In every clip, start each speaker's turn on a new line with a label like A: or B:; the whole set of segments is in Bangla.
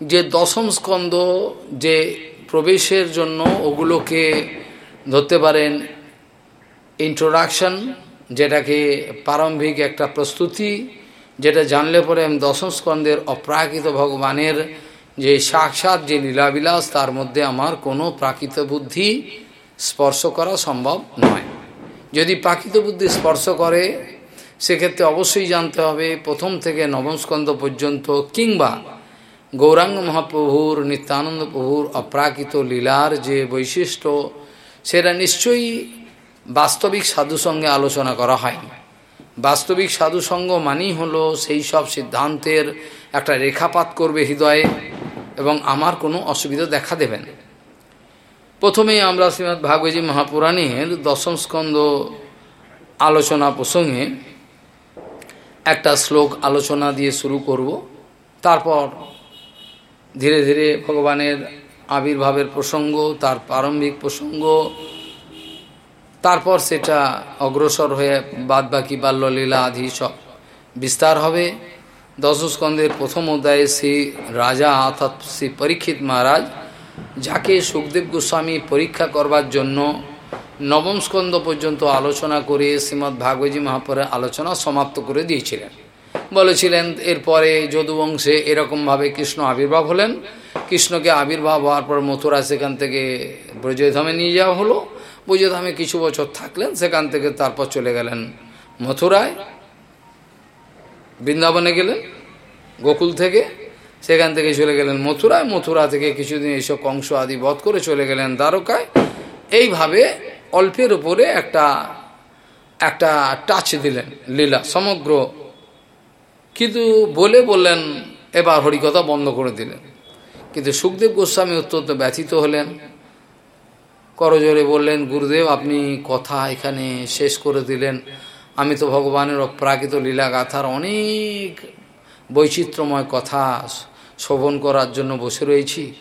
A: যে দশম স্কন্ধ যে প্রবেশের জন্য ওগুলোকে ধরতে পারেন ইন্ট্রোডাকশন যেটাকে প্রারম্ভিক একটা প্রস্তুতি, যেটা জানলে পরে আমি দশম স্কন্ধের অপ্রাকৃত ভগবানের যে সাক্ষাৎ, যে লীলাবিলাস, তার মধ্যে আমার কোনো প্রাকৃত বুদ্ধি স্পর্শ করা সম্ভব নয়। যদি প্রাকৃত বুদ্ধি স্পর্শ করে, সেক্ষেত্রে অবশ্যই জানতে হবে প্রথম থেকে নবম স্কন্ধ পর্যন্ত কিংবা গৌরাঙ্গ মহাপ্রভুর, নিত্যানন্দ প্রভুর অপ্রাকৃত লীলার যে বৈশিষ্ট্য, সেটা নিশ্চয়ই বাস্তবিক সাধুসঙ্গে আলোচনা করা হয়নি। বাস্তবিক সাধুসঙ্গ মানেই হলো সেই সব সিদ্ধান্তের একটা রেখাপাত করবে হৃদয়ে এবং আমার কোনো অসুবিধা দেখা দেবে না। প্রথমেই আমরা শ্রীমৎ ভাগবতী মহাপুরাণের দশম স্কন্ধ আলোচনা প্রসঙ্গে একটা শ্লোক আলোচনা দিয়ে শুরু করব। তারপর ধীরে ধীরে ভগবানের আবির্ভাবের প্রসঙ্গ, তার প্রারম্ভিক প্রসঙ্গ, তারপর সেটা অগ্রসর হয়ে বাদবাকি বাল্যলীলা আদি সব বিস্তার হবে। দশস্কন্ধের প্রথম অধ্যায়ে শ্রী রাজা অর্থাৎ শ্রী পরীক্ষিত মহারাজ, যাকে সুখদেব গোস্বামী পরীক্ষা করবার জন্য নবম স্কন্ধ পর্যন্ত আলোচনা করে শ্রীমৎ ভাগবতী মহাপুরের আলোচনা সমাপ্ত করে দিয়েছিলেন। বলেছিলেন, এরপরে যদুবংশে এরকমভাবে কৃষ্ণ আবির্ভাব হলেন। কৃষ্ণকে আবির্ভাব হওয়ার পর মথুরা সেখান থেকে ব্রজধামে নিয়ে যাওয়া হলো। ব্রজধামে কিছু বছর থাকলেন, সেখান থেকে তারপর চলে গেলেন মথুরায়। বৃন্দাবনে গেলেন, গোকুল থেকে। সেখান থেকে চলে গেলেন মথুরায়। মথুরা থেকে কিছুদিন এসব কংস আদি বধ করে চলে গেলেন দ্বারকায়। এইভাবে অল্পের উপরে একটা একটা টাচ দিলেন, লীলা, সমগ্র কিন্তু বলে বললেন, এবার হরিকথা বন্ধ করে দিলেন। কিন্তু সুখদেব গোস্বামী অত্যন্ত ব্যথিত হলেন। করজোরে বললেন, গুরুদেব, আপনি কথা এখানে শেষ করে দিলেন। আমি তো ভগবানের অপ্রাকৃত লীলা গাথার অনেক বৈচিত্র্যময় কথা শোভন করার জন্য বসে রয়েছি।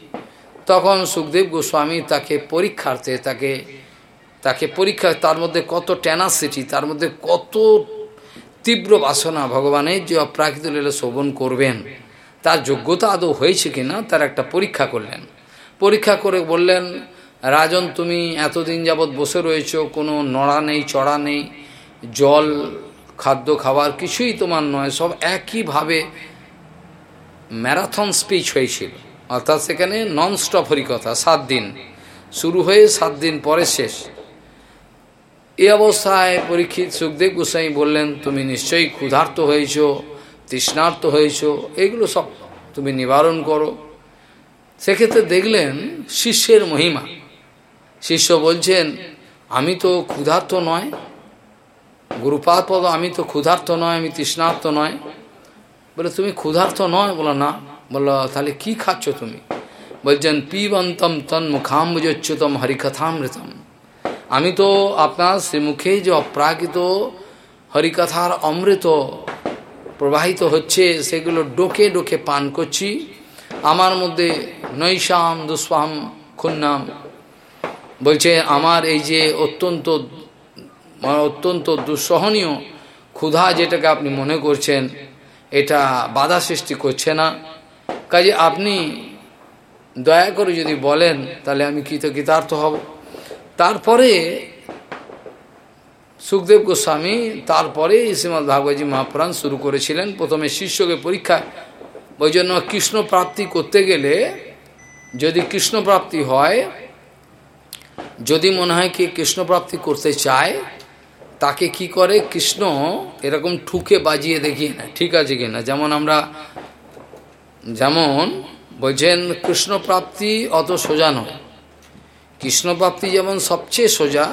A: তখন সুখদেব গোস্বামী তাকে পরীক্ষার্থে, তাকে তাকে পরীক্ষা, তার মধ্যে কত ট্যানাসিটি তার মধ্যে কত তীব্র বাসনা ভগবানের যে অপ্রাকৃত লীলা শোভন করবেন। তার যোগ্যতা আদৌ হয়েছে কিনা, তার একটা পরীক্ষা করলেন। পরীক্ষা করে বললেন, রাজন, তুমি এতদিন যাবৎ বসে রয়েছ, কোনো নড়া নেই, চড়া নেই, জল, খাদ্য, খাবার কিছুই তোমার নয়, সব একইভাবে ম্যারাথন স্পিচ হয়েছিল। অর্থাৎ সেখানে নন স্টপ হরিকথা, সাত দিন। শুরু হয়ে সাত দিন পরে শেষ। এই অবস্থায় পরীক্ষিত সুখদেব গোস্বাই বললেন, তুমি নিশ্চয়ই ক্ষুধার্ত হয়েছ, তৃষ্ণার্ত হয়েছ, এগুলো সব তুমি নিবারণ করো। সেক্ষেত্রে দেখলেন শিষ্যের মহিমা। শিষ্য বলছেন, আমি তো ক্ষুধার্ত নয়, গুরুপাদ পদ, আমি তো ক্ষুধার্ত নয়, আমি তৃষ্ণার্ত নয়। বলে, তুমি ক্ষুধার্ত নয়? বলো, না। বলল তাহলে কি খাচ্ছ তুমি? বলছেন পিবন্তম তন মুখাম্বুজচ্যুতম হরিকথামৃতম। আমি তো আপনার শ্রীমুখে যে অপ্রাকৃত হরিকথার অমৃত প্রবাহিত হচ্ছে, সেগুলো ডোকে ডোকে পান করছি। আমার মধ্যে নৈশাম দুষ্পাম খুন্নাম বলছে, আমার এই যে অত্যন্ত অত্যন্ত দুঃসহনীয় ক্ষুধা যেটাকে আপনি মনে করছেন, এটা বাধা সৃষ্টি করছে না। কাজে আপনি দয়া করে যদি বলেন, তাহলে আমি কৃতকৃতার্থ হব। তারপরে সুখদেব গোস্বামী তারপরে শ্রীমৎ ভাগবতী মহাপুরাণ শুরু করেছিলেন। প্রথমে শিষ্যকে পরীক্ষা, ওই জন্য কৃষ্ণ প্রাপ্তি করতে গেলে যদি কৃষ্ণ প্রাপ্তি হয়, যদি মনে হয় কি কৃষ্ণ প্রাপ্তি করতে চায়, তাকে কি করে? কৃষ্ণ এরকম ঠুকে বাজিয়ে দেখিয়ে না ঠিক আছে কিনা? যেমন আমরা, যেমন বলছেন, কৃষ্ণ প্রাপ্তি অত সোজা নয়। কৃষ্ণ প্রাপ্তি যেমন সবচেয়ে সোজা,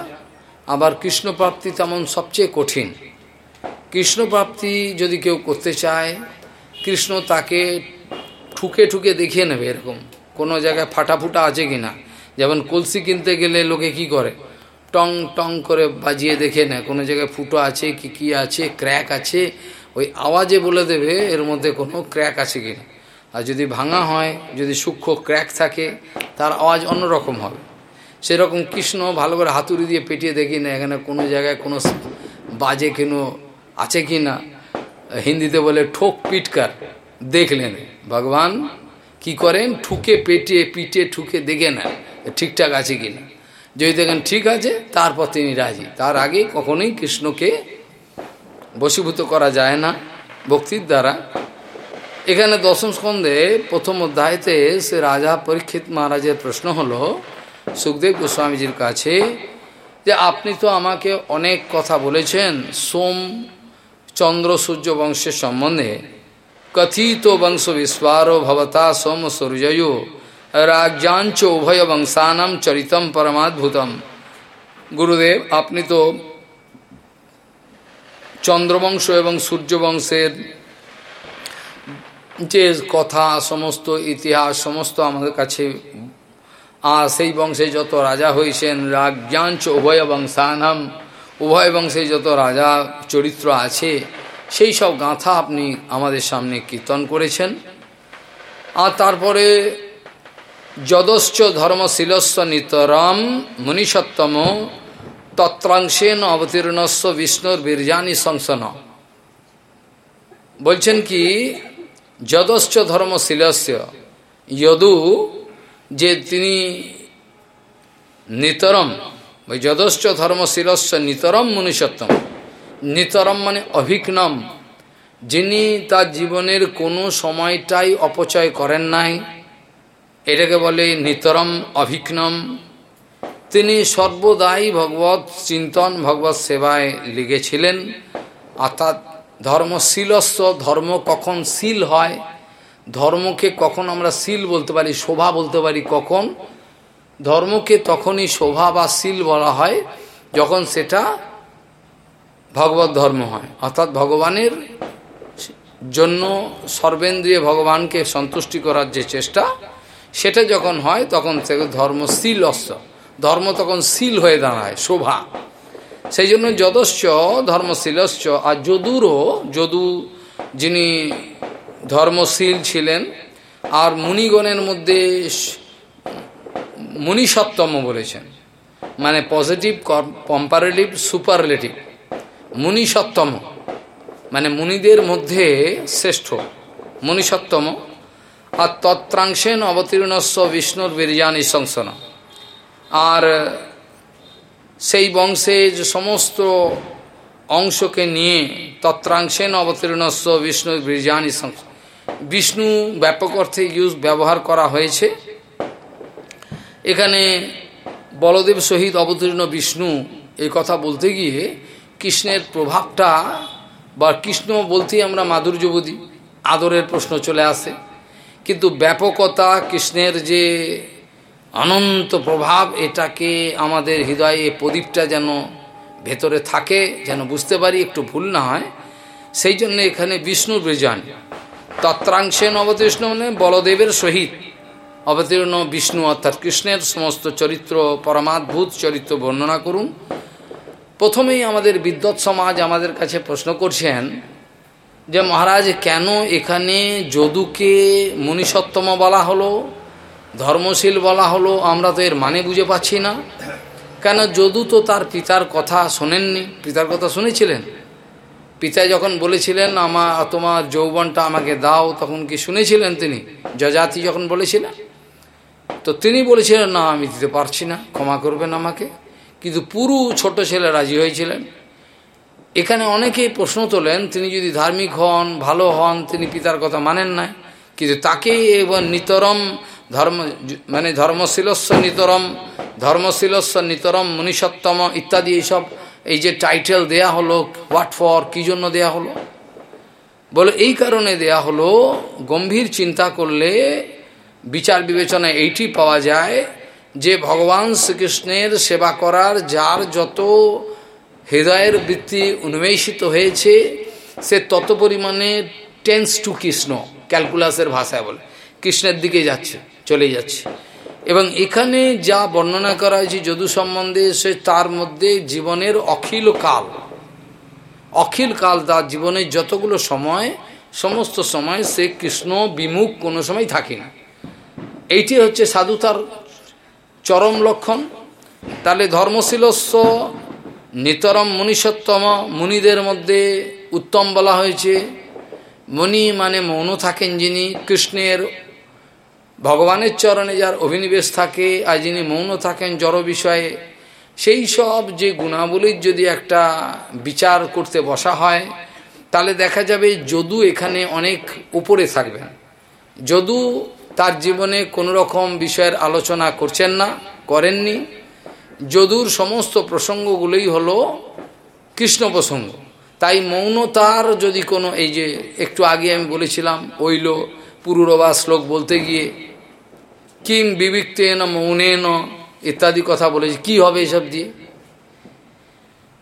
A: আবার কৃষ্ণপ্রাপ্তি তেমন সবচেয়ে কঠিন। কৃষ্ণপ্রাপ্তি যদি কেউ করতে চায়, কৃষ্ণ তাকে ঠুকে ঠুকে দেখিয়ে নেবে এরকম। কোনো জায়গায় ফাটাফুটা আছে কি না? যেমন কলসি কিনতে গেলে লোকে কি করে? টং টং করে বাজিয়ে দেখে নেয়। কোনো জায়গায় ফুটো আছে কি কি আছে, ক্র্যাক আছে, ওই আওয়াজে বলে দেবে এর মধ্যে কোনো ক্র্যাক আছে কি না। আর যদি ভাঙা হয়, যদি সূক্ষ্ম ক্র্যাক থাকে, তার আওয়াজ অন্যরকম হবে। সেরকম কৃষ্ণ ভালো করে হাতুড়ি দিয়ে পেটিয়ে দেখি না, এখানে কোনো জায়গায় কোনো বাজে কেন আছে কি না? হিন্দিতে বলে ঠোক পিটকার দেখলেন। ভগবান কি করেন? ঠুকে পেটে পিটে ঠুকে দেখে নেন ঠিকঠাক আছে কি না। যদি দেখেন ঠিক আছে, তারপর তিনি রাজি। তার আগে কখনোই কৃষ্ণকে বশীভূত করা যায় না ভক্তির দ্বারা। এখানে দশম স্কন্ধে প্রথম অধ্যায়তে সে রাজা পরীক্ষিত মহারাজের প্রশ্ন হলো সুখদেব গোস্বামীজির কাছে যে আপনি তো আমাকে অনেক কথা বলেছেন, সোম চন্দ্র সূর্য বংশের সম্বন্ধে। কথিত বংশ বিস্বার ভবতা সোম সূর্যয়, রাজ্যাঞ্চ উভয় বংশানাম চরিতম পরমাদ্ভুতম। গুরুদেব, আপনি তো চন্দ্রবংশ এবং সূর্যবংশের যে কথা, সমস্ত ইতিহাস, সমস্ত আমাদের কাছে আর সেই বংশে যত রাজা হয়েছেন রাজ্ঞাঞ্চ উভয় বংশানাম উভয় বংশে যত রাজা চরিত্র আছে, সেই সব গাঁথা আপনি আমাদের সামনে কীর্তন করেছেন। আর তারপরে যদশ্চ ধর্মশীলস্ব নিতরম মুনিষত্তম তত্রাংশেন অবতীর্ণস্ব বিষ্ণুর বীরজানি সংসন বলছেন কি, যদশ্চ ধর্মশীলস্য, যদু যে তিনি নিতরম, ওই যদশ্চ ধর্মশীলস্য নিতরম মনুষ্যত্তম নিতরম মানে অভিঘ্নম। যিনি তার জীবনের কোনো সময়টাই অপচয় করেন নাই, এটাকে বলে নিতরম, অভিঘ্নম। তিনি সর্বদাই ভগবত চিন্তন, ভগবত সেবায় লেগেছিলেন। অর্থাৎ ধর্মশীলস্ব ধর্ম কখন শীল হয় ধর্মকে কখন আমরা শীল বলতে পারি, শোভা বলতে পারি, কখন? ধর্মকে তখনই শোভা বা শীল বলা হয় যখন সেটা ভগবত ধর্ম হয়। অর্থাৎ ভগবানের জন্য সর্বেন্দ্রিয় ভগবানকে সন্তুষ্টি করার যে চেষ্টা, সেটা যখন হয় তখন সে ধর্মশীল অস্ত্র ধর্ম তখন শীল হয়ে দাঁড়ায়, শোভা। সেই জন্য যদস্য ধর্মশীলস্য আর যদুরও, যদু যিনি ধর্মশীল ছিলেন, আর মুনিগণের মধ্যে মুনিসত্তম বলেছেন মানে পজিটিভ কম্পারেটিভ সুপারলেটিভ মুনিসত্তম মানে মুনিদের মধ্যে শ্রেষ্ঠ মুনিসত্তম আর তত্রাংশেন অবতীর্ণস্ব বিষ্ণুর বীরজানি সংসন আর সেই বংশে যে সমস্ত অংশকে নিয়ে তত্রাংশেন অবতীর্ণস্ব বিষ্ণু বীরজানি সংসন বিষ্ণু ব্যাপক অর্থে ইউজ ব্যবহার করা হয়েছে। এখানে বলদেব সহিত অবতীর্ণ বিষ্ণু এই কথা বলতে গিয়ে কৃষ্ণের প্রভাবটা বা কৃষ্ণ বলতেই আমরা মাধুর্যবোধী আদরের প্রশ্ন চলে আসে। কিন্তু ব্যাপকতা, কৃষ্ণের যে অনন্ত প্রভাব, এটাকে আমাদের হৃদয়ে প্রদীপটা যেন ভেতরে থাকে, যেন বুঝতে পারি একটু ভুল না হয়, সেই জন্য এখানে বিষ্ণুর বীজান তত্রাংশেন অবতীর্ণ মানে বলদেবের সহিত। অবতীর্ণ বিষ্ণু অর্থাৎ কৃষ্ণের সমস্ত চরিত্র, পরমাদ্ভুত চরিত্র বর্ণনা করুন। প্রথমেই আমাদের বিদ্যৎ সমাজ আমাদের কাছে প্রশ্ন করছেন যে মহারাজ, কেন এখানে যদুকে মনীষত্তম বলা হলো, ধর্মশীল বলা হলো, আমরা তো এর মানে বুঝে পাচ্ছি না। কেন যদু তো তার পিতার কথা শোনেননি? পিতার কথা শুনেছিলেন? পিতা যখন বলেছিলেন আমার তোমার যৌবনটা আমাকে দাও, তখন কি শুনেছিলেন তিনি? যজাতি যখন বলেছিলেন, তো তিনি বলেছিলেন, না, আমি দিতে পারছি না, ক্ষমা করবেন আমাকে। কিন্তু পুরো ছোট ছেলে রাজি হয়েছিলেন। এখানে অনেকেই প্রশ্ন তোলেন, তিনি যদি ধার্মিক হন, ভালো হন, তিনি পিতার কথা মানেন না? কিন্তু তাকে এবার নিতরম ধর্ম মানে ধর্মশীলস্ব নিতরম ধর্মশীলস্ব নিতরম মনীষত্তম ইত্যাদি এইসব এই যে টাইটেল দেয়া হলো হোয়াট ফর কী জন্য দেয়া হলো? বলে, এই কারণে দেয়া হলো, গম্ভীর চিন্তা করলে বিচার বিবেচনা এইটি পাওয়া যায় যে ভগবান শ্রীকৃষ্ণের সেবা করার যার যত হৃদয়ের বৃত্তি উন্মেষিত হয়েছে, সে তত পরিমাণে টেন্স টু কৃষ্ণ ক্যালকুলাসের ভাষায় বলে। কৃষ্ণের দিকে যাচ্ছে চলে যাচ্ছে। এবং এখানে যা বর্ণনা করা হয়েছে যদু সম্বন্ধে, সে তার মধ্যে জীবনের অখিল কাল। অখিল কাল তার জীবনের যতগুলো সময়, সমস্ত সময় সে কৃষ্ণ বিমুখ কোনো সময় থাকে না। এইটি হচ্ছে সাধুতার চরম লক্ষণ। তাহলে ধর্মশীলস্ব, নিতরম মনীষত্তম মুনিদের মধ্যে উত্তম বলা হয়েছে। মণি মানে মৌন থাকেন যিনি, কৃষ্ণের ভগবানের চরণে যার অভিনিবেশ থাকে আর যিনি মৌন থাকেন জড় বিষয়ে, সেই সব যে গুণাবলীর যদি একটা বিচার করতে বসা হয়, তাহলে দেখা যাবে যদু এখানে অনেক উপরে থাকবেন। যদু তার জীবনে কোনো রকম বিষয়ের আলোচনা করছেন না, করেননি। যদুর সমস্ত প্রসঙ্গগুলোই হলো কৃষ্ণ প্রসঙ্গ। তাই মৌনতার যদি কোনো, এই যে একটু আগে আমি বলেছিলাম ওইল পুরুরবা শ্লোক বলতে গিয়ে কিম বিবিক্তেন মৌনেন ইত্যাদি কথা বলেছে। কি হবে এসব দিয়ে?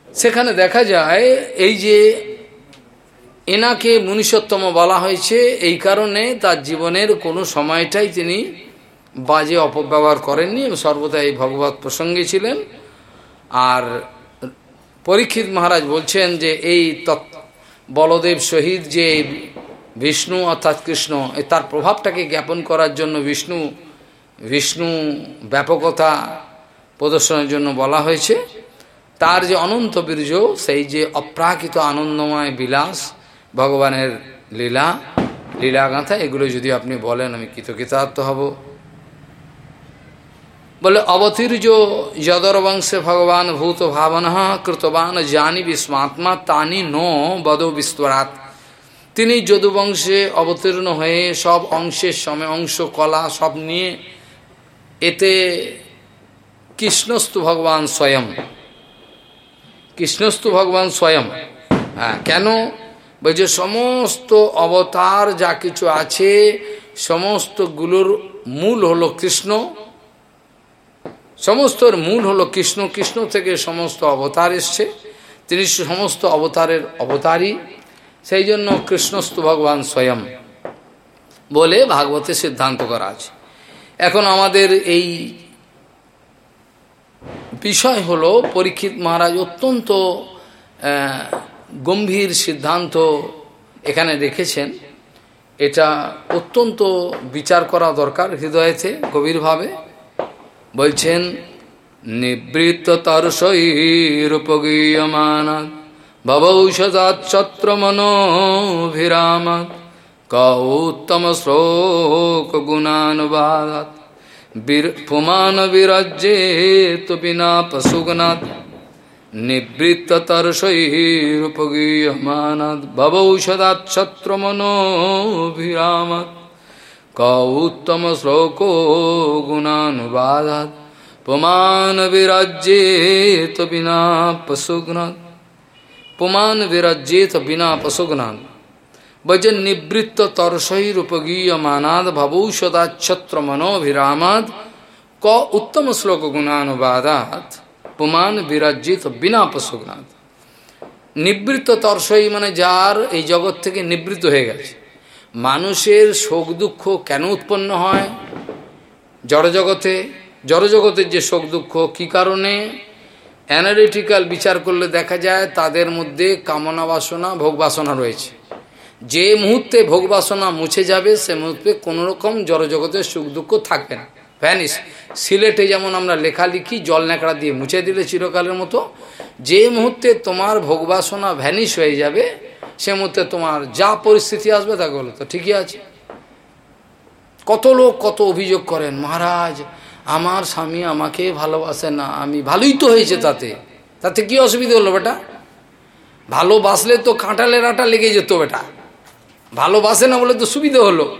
A: সেখানে দেখা যায়, এই যে এনাকে মনুষ্যত্তম বলা হয়েছে, এই কারণে তার জীবনের কোনো সময়টাই তিনি বাজে অপব্যবহার করেননি সর্বদা এই ভগবত প্রসঙ্গে ছিলেন। আর পরীক্ষিত মহারাজ বলছেন যে, এই বলদেব শহীদ যে বিষ্ণু অর্থাৎ কৃষ্ণ তার প্রভাবটাকে জ্ঞাপন করার জন্য বিষ্ণু বিষ্ণু ব্যাপকতা প্রদর্শনের জন্য বলা হয়েছে। তার যে অনন্ত বীর্য, সেই যে অপ্রাকৃত আনন্দময় বিলাস, ভগবানের লীলা, লীলাগাথা, এগুলো যদি আপনি বলেন, আমি কৃতকৃতার্থ হব। বলে, অবতীর্য যদর বংশে ভগবান ভূত ভাবনা কৃতবান জানি বিস্মাত্মা তানি ন বদ বিস্তরাত। তিনি যদুবংশে অবতীর্ণ হয়ে সব অংশের সময় অংশ, কলা সব নিয়ে এতে কৃষ্ণস্তু ভগবান স্বয়ং। কৃষ্ণস্তু ভগবান স্বয়ং। হ্যাঁ কেন? বলছে সমস্ত অবতার যা কিছু আছে সমস্তগুলোর মূল হলো কৃষ্ণ। সমস্তর মূল হলো কৃষ্ণ। কৃষ্ণ থেকে সমস্ত অবতার এসছে। তিনি সমস্ত অবতারের অবতারই সেই জন্য কৃষ্ণস্তু ভগবান স্বয়ং বলে ভাগবতের সিদ্ধান্ত করা আছে। এখন আমাদের এই বিষয় হলো, পরীক্ষিত মহারাজ অত্যন্ত গম্ভীর সিদ্ধান্ত এখানে রেখেছেন। এটা অত্যন্ত বিচার করা দরকার হৃদয়েতে, গভীরভাবে। বলছেন নিবৃত্ত তরসৈরূপগীয়মানাৎ ভবৌষদাচ্ছত্র মনোভিরামাৎ কৌত্তম শ্লোক গুণানুবাদাত পুমান বিরাজ্যেত বিনা পশুগনাথ নিবৃত্ত তরসৈরূপগীয়মানাৎ ভবৌষদাচ্ছত্র মনোভিরামাৎ কৌত্তম শ্লোক গুণানুবাদাত পুমান বিরাজ্যেত বিনা পশুগনাথ পুমান বিরাজ্যেত বিনা পশুগনাথ ভজন নিবৃত্ত তর্ষৈরূপগীয়মানাদ ভবৌষদাচ্ছত্র মনোভিরামাদ ক উত্তম শ্লোক গুণানুবাদাত পুমান বিরাজ্যিত বিনা পশুগনাথ নিবৃত্ত তর্ষই মানে যার এই জগৎ থেকে নিবৃত্ত হয়ে গেছে। মানুষের শোক দুঃখ কেন উৎপন্ন হয়? জড়জগতে, জড়জগতের যে শোক দুঃখ কি কারণে? অ্যানালিটিক্যাল বিচার করলে দেখা যায় তাদের মধ্যে কামনা বাসনা, ভোগ বাসনা রয়েছে। যে মুহূর্তে ভোগ বাসনা মুছে যাবে, সে মুহূর্তে কোনো রকম জড়জগতের সুখ দুঃখ থাকবে না। ভ্যানিস সিলেটে যেমন আমরা লেখালেখি জল ন্যাকড়া দিয়ে মুছে দিলে চিরকালের মতো, যে মুহূর্তে তোমার ভোগ বাসনা ভ্যানিশ হয়ে যাবে, সে মুহূর্তে তোমার যা পরিস্থিতি আসবে তা বলো তো ঠিকই আছে। কত লোক কত অভিযোগ করেন, মহারাজ, আমার স্বামী আমাকে ভালোবাসে না, আমি ভালোই তো হয়েছে তাতে। তাতে কি অসুবিধা হলো বেটা? ভালোবাসলে তো কাঁটালের আটা লেগে যেত বেটা। ভালোবাসে না বলে তো সুবিধে হলো।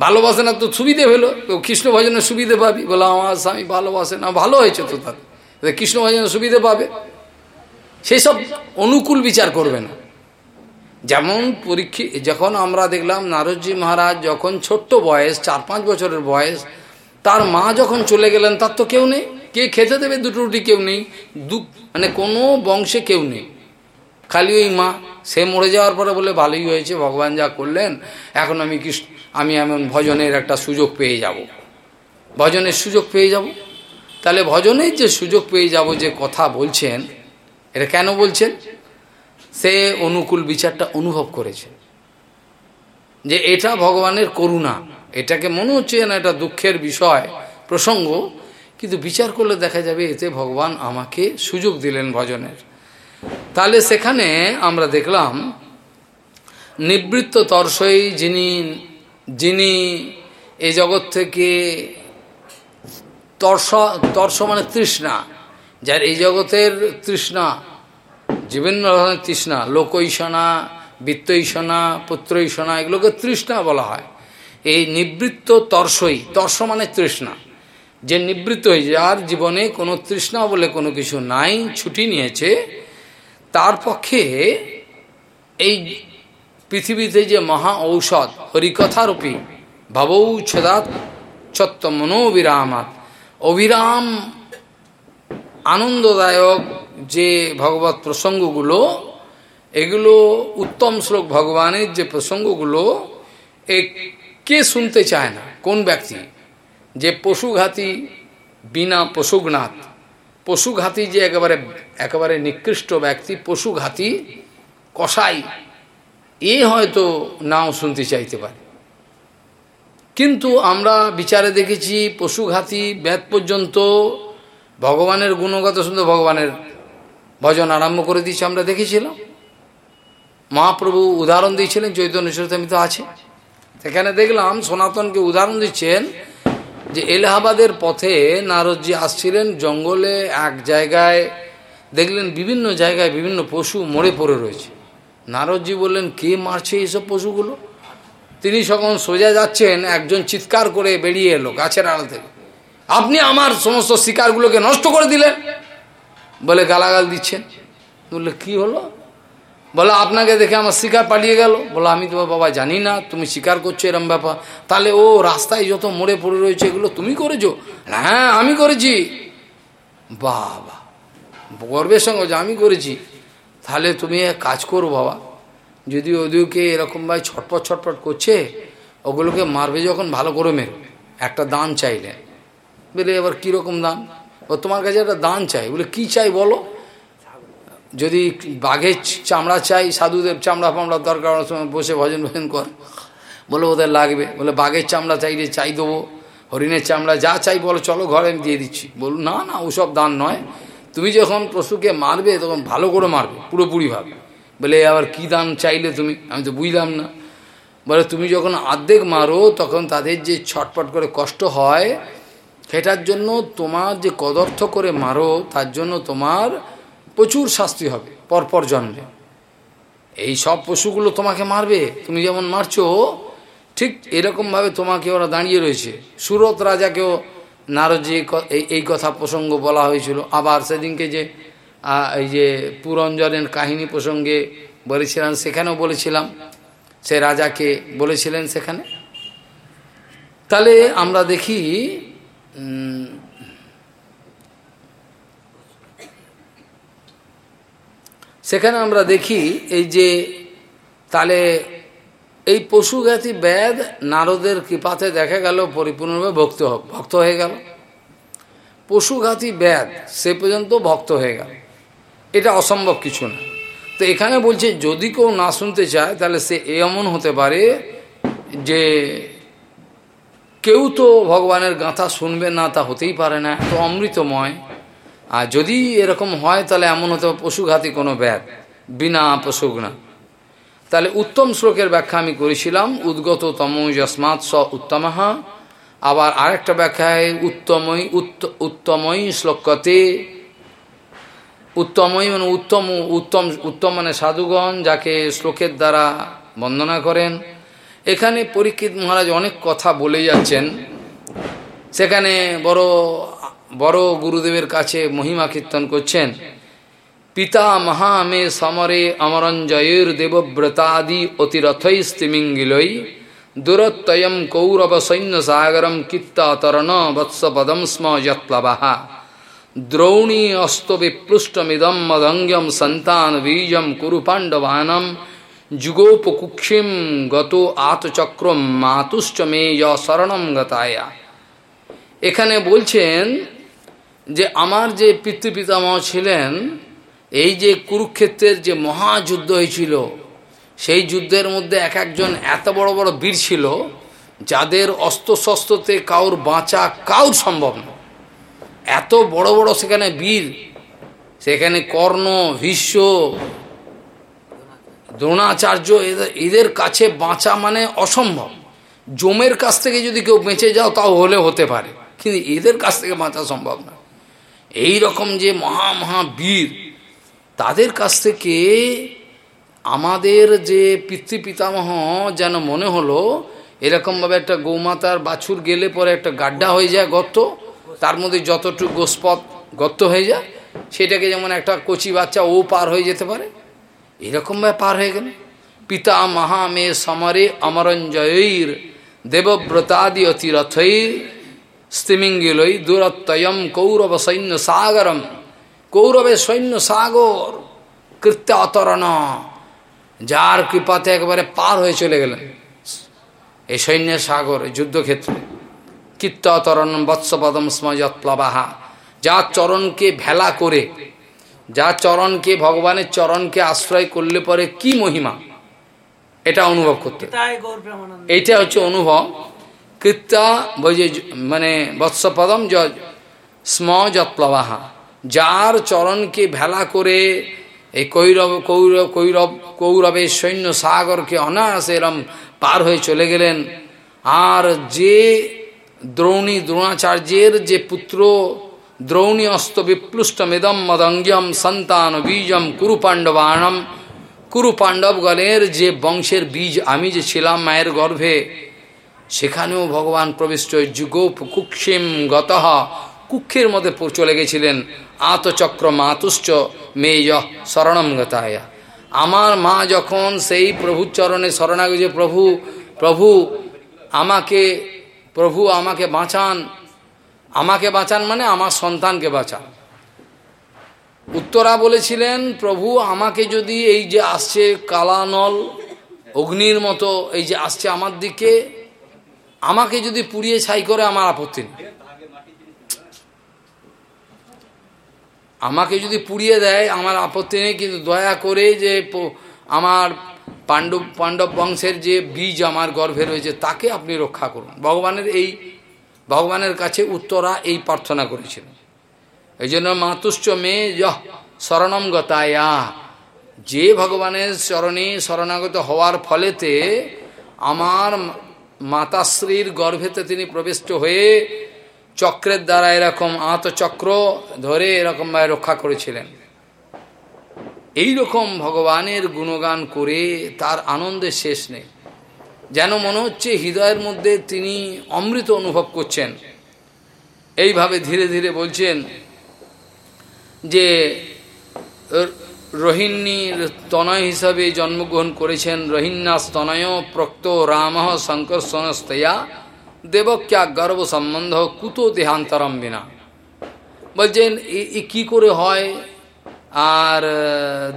A: ভালোবাসে না তো সুবিধে হলো। তো কৃষ্ণ ভজনের সুবিধে পাবি। বলে, আমার স্বামী ভালোবাসে না। ভালো হয়েছে তো তার। কৃষ্ণ ভজনের সুবিধে পাবে। সেই সব অনুকূল বিচার করবে না। যেমন পরীক্ষা, যখন আমরা দেখলাম নারদজি মহারাজ যখন ছোট্ট বয়স চার পাঁচ বছরের বয়স, তার মা যখন চলে গেলেন, তার তো কেউ নেই। কে খেতে দেবে? দুটো রুটি কেউ নেই। দু মানে কোনো বংশে কেউ নেই। খালি ওই মা, সে মরে যাওয়ার পরে বলে, ভালোই হয়েছে, ভগবান যা করলেন, এখন আমি কৃষ্ণ, আমি এমন ভজনের একটা সুযোগ পেয়ে যাব। ভজনের সুযোগ পেয়ে যাব? তাহলে ভজনের যে সুযোগ পেয়ে যাব, যে কথা বলছেন, এটা কেন বলছেন? সে অনুকূল বিচারটা অনুভব করেছে। যে এটা ভগবানের করুণা, এটাকে মনে হচ্ছে না এটা দুঃখের বিষয়, প্রসঙ্গ, কিন্তু বিচার করলে দেখা যাবে এতে ভগবান আমাকে সুযোগ দিলেন ভজনের। তাহলে সেখানে আমরা দেখলাম নিবৃত্ত তর্সই যিনি যিনি এই জগৎ থেকে তর্স তর্স মানে তৃষ্ণা, যার এই জগতের তৃষ্ণা বিভিন্ন ধরনের তৃষ্ণা, লোকৈষণা, বিত্তৈষণা, পুত্রৈষণা, এগুলোকে তৃষ্ণা বলা হয়। এই নিবৃত্ত তর্সই তর্স মানে তৃষ্ণা। যে নিবৃত্ত হয়েছে যার জীবনে কোনো তৃষ্ণা বলে কোনো কিছু নাই, ছুটি নিয়েছে তার পক্ষে এই পৃথিবীতে যে মহা ঔষধ, হরিকথারূপী, ভবৌ ছদাত ছত্ত মনোবিরামাত অবিরাম আনন্দদায়ক যে ভগবত প্রসঙ্গগুলো, এগুলো উত্তম শ্লোক ভগবানের যে প্রসঙ্গগুলো এ কে শুনতে চায় না। কোন ব্যক্তি? যে পশুঘাতী বিনা পশুঘাত পশুঘাতী যে একেবারে একেবারে নিকৃষ্ট ব্যক্তি, পশুঘাতী কষাই এ হয়তো নাও শুনতে চাইতে পারে। কিন্তু আমরা বিচারে দেখেছি পশুঘাতী ব্যাত পর্যন্ত ভগবানের গুণগত সুন্দর ভগবানের ভজন আরম্ভ করে দিয়েছে, আমরা দেখেছিলাম। মহাপ্রভু উদাহরণ দিয়েছিলেন, চৈতন্য চরিতামিত আছে। সেখানে দেখলাম সনাতনকে উদাহরণ দিচ্ছেন যে এলাহাবাদের পথে নারদজি আসছিলেন, জঙ্গলে এক জায়গায় দেখলেন বিভিন্ন জায়গায় বিভিন্ন পশু মরে পড়ে রয়েছে। নারদজি বললেন, কে মারছে এইসব পশুগুলো? তিনি যখন সোজা যাচ্ছেন, একজন চিৎকার করে বেরিয়ে এলো গাছের আড়াল থেকে। আপনি আমার সমস্ত শিকারগুলোকে নষ্ট করে দিলেন? বলে গালাগাল দিচ্ছেন। বললে, কি হলো? বলে, আপনাকে দেখে আমার শিকার পালিয়ে গেল। বলো, আমি তোমার বাবা জানি না, তুমি শিকার করছ এরম ব্যাপার। তাহলে ও রাস্তায় যত মোড়ে পড়ে রয়েছে, এগুলো তুমি করেছ? হ্যাঁ আমি করেছি। বাবা, গর্বের সঙ্গে আমি করেছি। তাহলে তুমি এক কাজ করো বাবা। যদি ওদিকে এরকমভাবে ছটপট ছটপট করছে, ওগুলোকে মারবে যখন, ভালো করে মেরো। একটা দান চাইলে। বলে, এবার কীরকম দান? ও তোমার কাছে একটা দান চাই। বলে, কি চাই বলো? যদি বাঘের চামড়া চাই সাধুদের চামড়া ফামড়া দরকার অনেক সময় বসে ভজন ভজন কর। বলে ওদের লাগবে। বলে বাঘের চামড়া চাইলে চাই দেবো, হরিণের চামড়া যা চাই বলো, চলো ঘরে আমি দিয়ে দিচ্ছি। বলুন না না, ওসব দান নয়। তুমি যখন পশুকে মারবে, তখন ভালো করে মারবে, পুরোপুরিভাবে। বলে আবার কি দান চাইলে তুমি? আমি তো বুঝলাম না। বলে, তুমি যখন আর্ধেক মারো, তখন তাদের যে ছটপট করে কষ্ট হয়, সেটার জন্য তোমার যে কদর্থ করে মারো, তার জন্য তোমার প্রচুর শাস্তি হবে পরপর জন্মে। এই সব পশুগুলো তোমাকে মারবে? তুমি যেমন মারছো, ঠিক এরকমভাবে তোমাকে ওরা দাঁড়িয়ে রয়েছে। সুরত রাজাকেও নারদজি এই কথা প্রসঙ্গ বলা হয়েছিল। আবার সেদিনকে যে এই যে পুরঞ্জনের কাহিনী প্রসঙ্গে বলেছিলাম, সেখানেও বলেছিলাম। সে রাজাকে বলেছিলেন সেখানে। তাহলে আমরা দেখি সেখানে আমরা দেখি এই যে তাহলে এই পশুঘাতী ব্যাদ নারদের কৃপাতে দেখা গেল, পরিপূর্ণভাবে ভক্ত ভক্ত হয়ে গেল। পশুঘাতী ব্যাদ সে পর্যন্ত ভক্ত হয়ে গেল। এটা অসম্ভব কিছু না। তো এখানে বলছে, যদি কেউ না শুনতে চায়, তাহলে সে এমন হতে পারে যে, কেউ তো ভগবানের গাঁথা শুনবে না, তা হতেই পারে না। এত অমৃতময়। আর যদি এরকম হয়, তাহলে এমন হতে পশুঘাতী কোনো ব্যাগ বিনা পশুঘ্না। তাহলে উত্তম শ্লোকের ব্যাখ্যা আমি করেছিলাম, উদ্গত তম যস্মাৎ স উত্তমাহা আবার আরেকটা ব্যাখ্যায়, উত্তমই উত্তমই শ্লোকতে, উত্তমই মানে উত্তম উত্তম উত্তম মানে সাধুগণ, যাকে শ্লোকের দ্বারা বন্দনা করেন। এখানে পরীক্ষিত মহারাজ অনেক কথা বলে যাচ্ছেন। সেখানে বড় বড় গুরুদেবের কাছে মহিমা কীর্তন করছেন। পিতা মহামে সমরে অমরঞ্জয়ের দেবব্রতাদি অতিরথৈস্তিমিঙ্গিলই দুরত্তয়ম কৌরব সৈন্য সাগরম কিত্তাতরণ বৎসপদম স্ম যৎপ্লবাহা দ্রৌণী অস্ত বিপৃষ্টমিদম মদঙ্গম সন্তান বীজম কুরু পাণ্ডবানম, যুগোপকুক্ষিম গত আতচক্র মাতুশ্চ মে শরণম গতায়া। এখানে বলছেন যে আমার যে পিতৃপিতামহ ছিলেন, এই যে কুরুক্ষেত্রের যে মহাযুদ্ধ হয়েছিল, সেই যুদ্ধের মধ্যে এক একজন এত বড় বড় বীর ছিল, যাদের অস্ত্রশস্ত্রতে কাউর বাঁচা কাউর সম্ভব না। এত বড় বড় সেখানে বীর, সেখানে কর্ণ, ভীষ্ম, দ্রোণাচার্য, এদের কাছে বাঁচা মানে অসম্ভব। জমের কাছ থেকে যদি কেউ বেঁচে যাও, তাও হলে হতে পারে। কিন্তু এদের কাছ থেকে বাঁচা সম্ভব না। এই রকম যে মহা মহা বীর, তাদের কাছ থেকে আমাদের যে পিতৃ পিতামহ যেন মনে হলো, এরকমভাবে একটা গৌমাতার বাছুর গেলে পরে একটা গাড্ডা হয়ে যায় গর্ত, তার মধ্যে যতটুকু গোস্পদ গর্ত হয়ে যায়, সেটাকে যেমন একটা কচি বাচ্চা ও পার হয়ে যেতে পারে, এরকমভাবে পার হয়ে গেল। পিতা মহা মে সমরে অমরঞ্জয়ীর দেবব্রতাদি অতিরথৈর স্তিমিঙ্গিলই দূরত্বয়ম কৌরব সৈন্য সাগরম। কৌরবের সৈন্য সাগর কৃত্য অতরণ। যার কৃপাতে একবারে পার হয়ে চলে গেলেন এই সৈন্যের সাগর যুদ্ধক্ষেত্রে। অতরণ বৎসপদম স্মযৎপ্লবাহা যা চরণকে ভেলা করে যা চরণকে ভগবানের চরণকে আশ্রয় করলে পরে কি মহিমা? এটা অনুভব করতে এইটা হচ্ছে অনুভব। কৃত্যা বৈজে মানে বৎসপদম স্ম যৎপ্লবাহা যার চরণকে ভেলা করে এই কৈরব কৌরব কৌরব কৌরবের সৈন্য সাগরকে অনায়াসে এরম পার হয়ে চলে গেলেন। আর যে দ্রৌণী দ্রোণাচার্যের যে পুত্র, দ্রৌণী অস্ত বিপ্লুষ্টমেদম মদঙ্গম সন্তান বীজম কুরু পাণ্ডবাণম কুরু পাণ্ডবগণের যে বংশের বীজ আমি যে ছিলাম মায়ের গর্ভে সেখানেও ভগবান প্রবিষ্ট যুগোপ কুক্ষিম গত কুক্ষের মধ্যে চলে গেছিলেন। আতচক্র মাতুশ্চ মেয় শরণম গতায়া। আমার মা যখন সেই প্রভুর চরণে শরণাগত, প্রভু প্রভু, আমাকে প্রভু, আমাকে বাঁচান। আমাকে বাঁচান মানে আমার সন্তানকে বাঁচান। উত্তরা বলেছিলেন, প্রভু, আমাকে যদি এই যে আসছে কালানল, অগ্নির মতো এই যে আসছে আমার দিকে আমাকে যদি পুড়িয়ে ছাই করে আমার আপত্তি নেই। আমাকে যদি পুড়িয়ে দেয়, আমার আপত্তি নেই, কিন্তু দয়া করে যে আমার পাণ্ডব পাণ্ডব বংশের যে বীজ আমার গর্ভে রয়েছে, তাকে আপনি রক্ষা করুন। ভগবানের এই, ভগবানের কাছে উত্তরা এই প্রার্থনা করেছিলেন। এই জন্য মাতুশ্চ মেয়ে যহ শরণম গতায়া। যে ভগবানের চরণে শরণাগত হওয়ার ফলেতে আমার মাতাশ্রীর গর্ভেতে তিনি প্রবিষ্ট হয়ে চক্রের দ্বারা এরকম আতচক্র ধরে এরকমভাবে রক্ষা করেছিলেন। এই রকম ভগবানের গুণগান করে তার আনন্দের শেষ নেই। যেন মনে হচ্ছে হৃদয়ের মধ্যে তিনি অমৃত অনুভব করছেন। এইভাবে ধীরে ধীরে বলছেন যে রোহিণীর তনয় হিসাবে জন্মগ্রহণ করেছেন। রোহিণ্যাস তনয় প্রক্ত রাম শঙ্করস্তয়া দেবক্যা গর্ব সম্বন্ধ কুতো দেহান্তরম বিনা। বলছেন, এ কি করে হয়? আর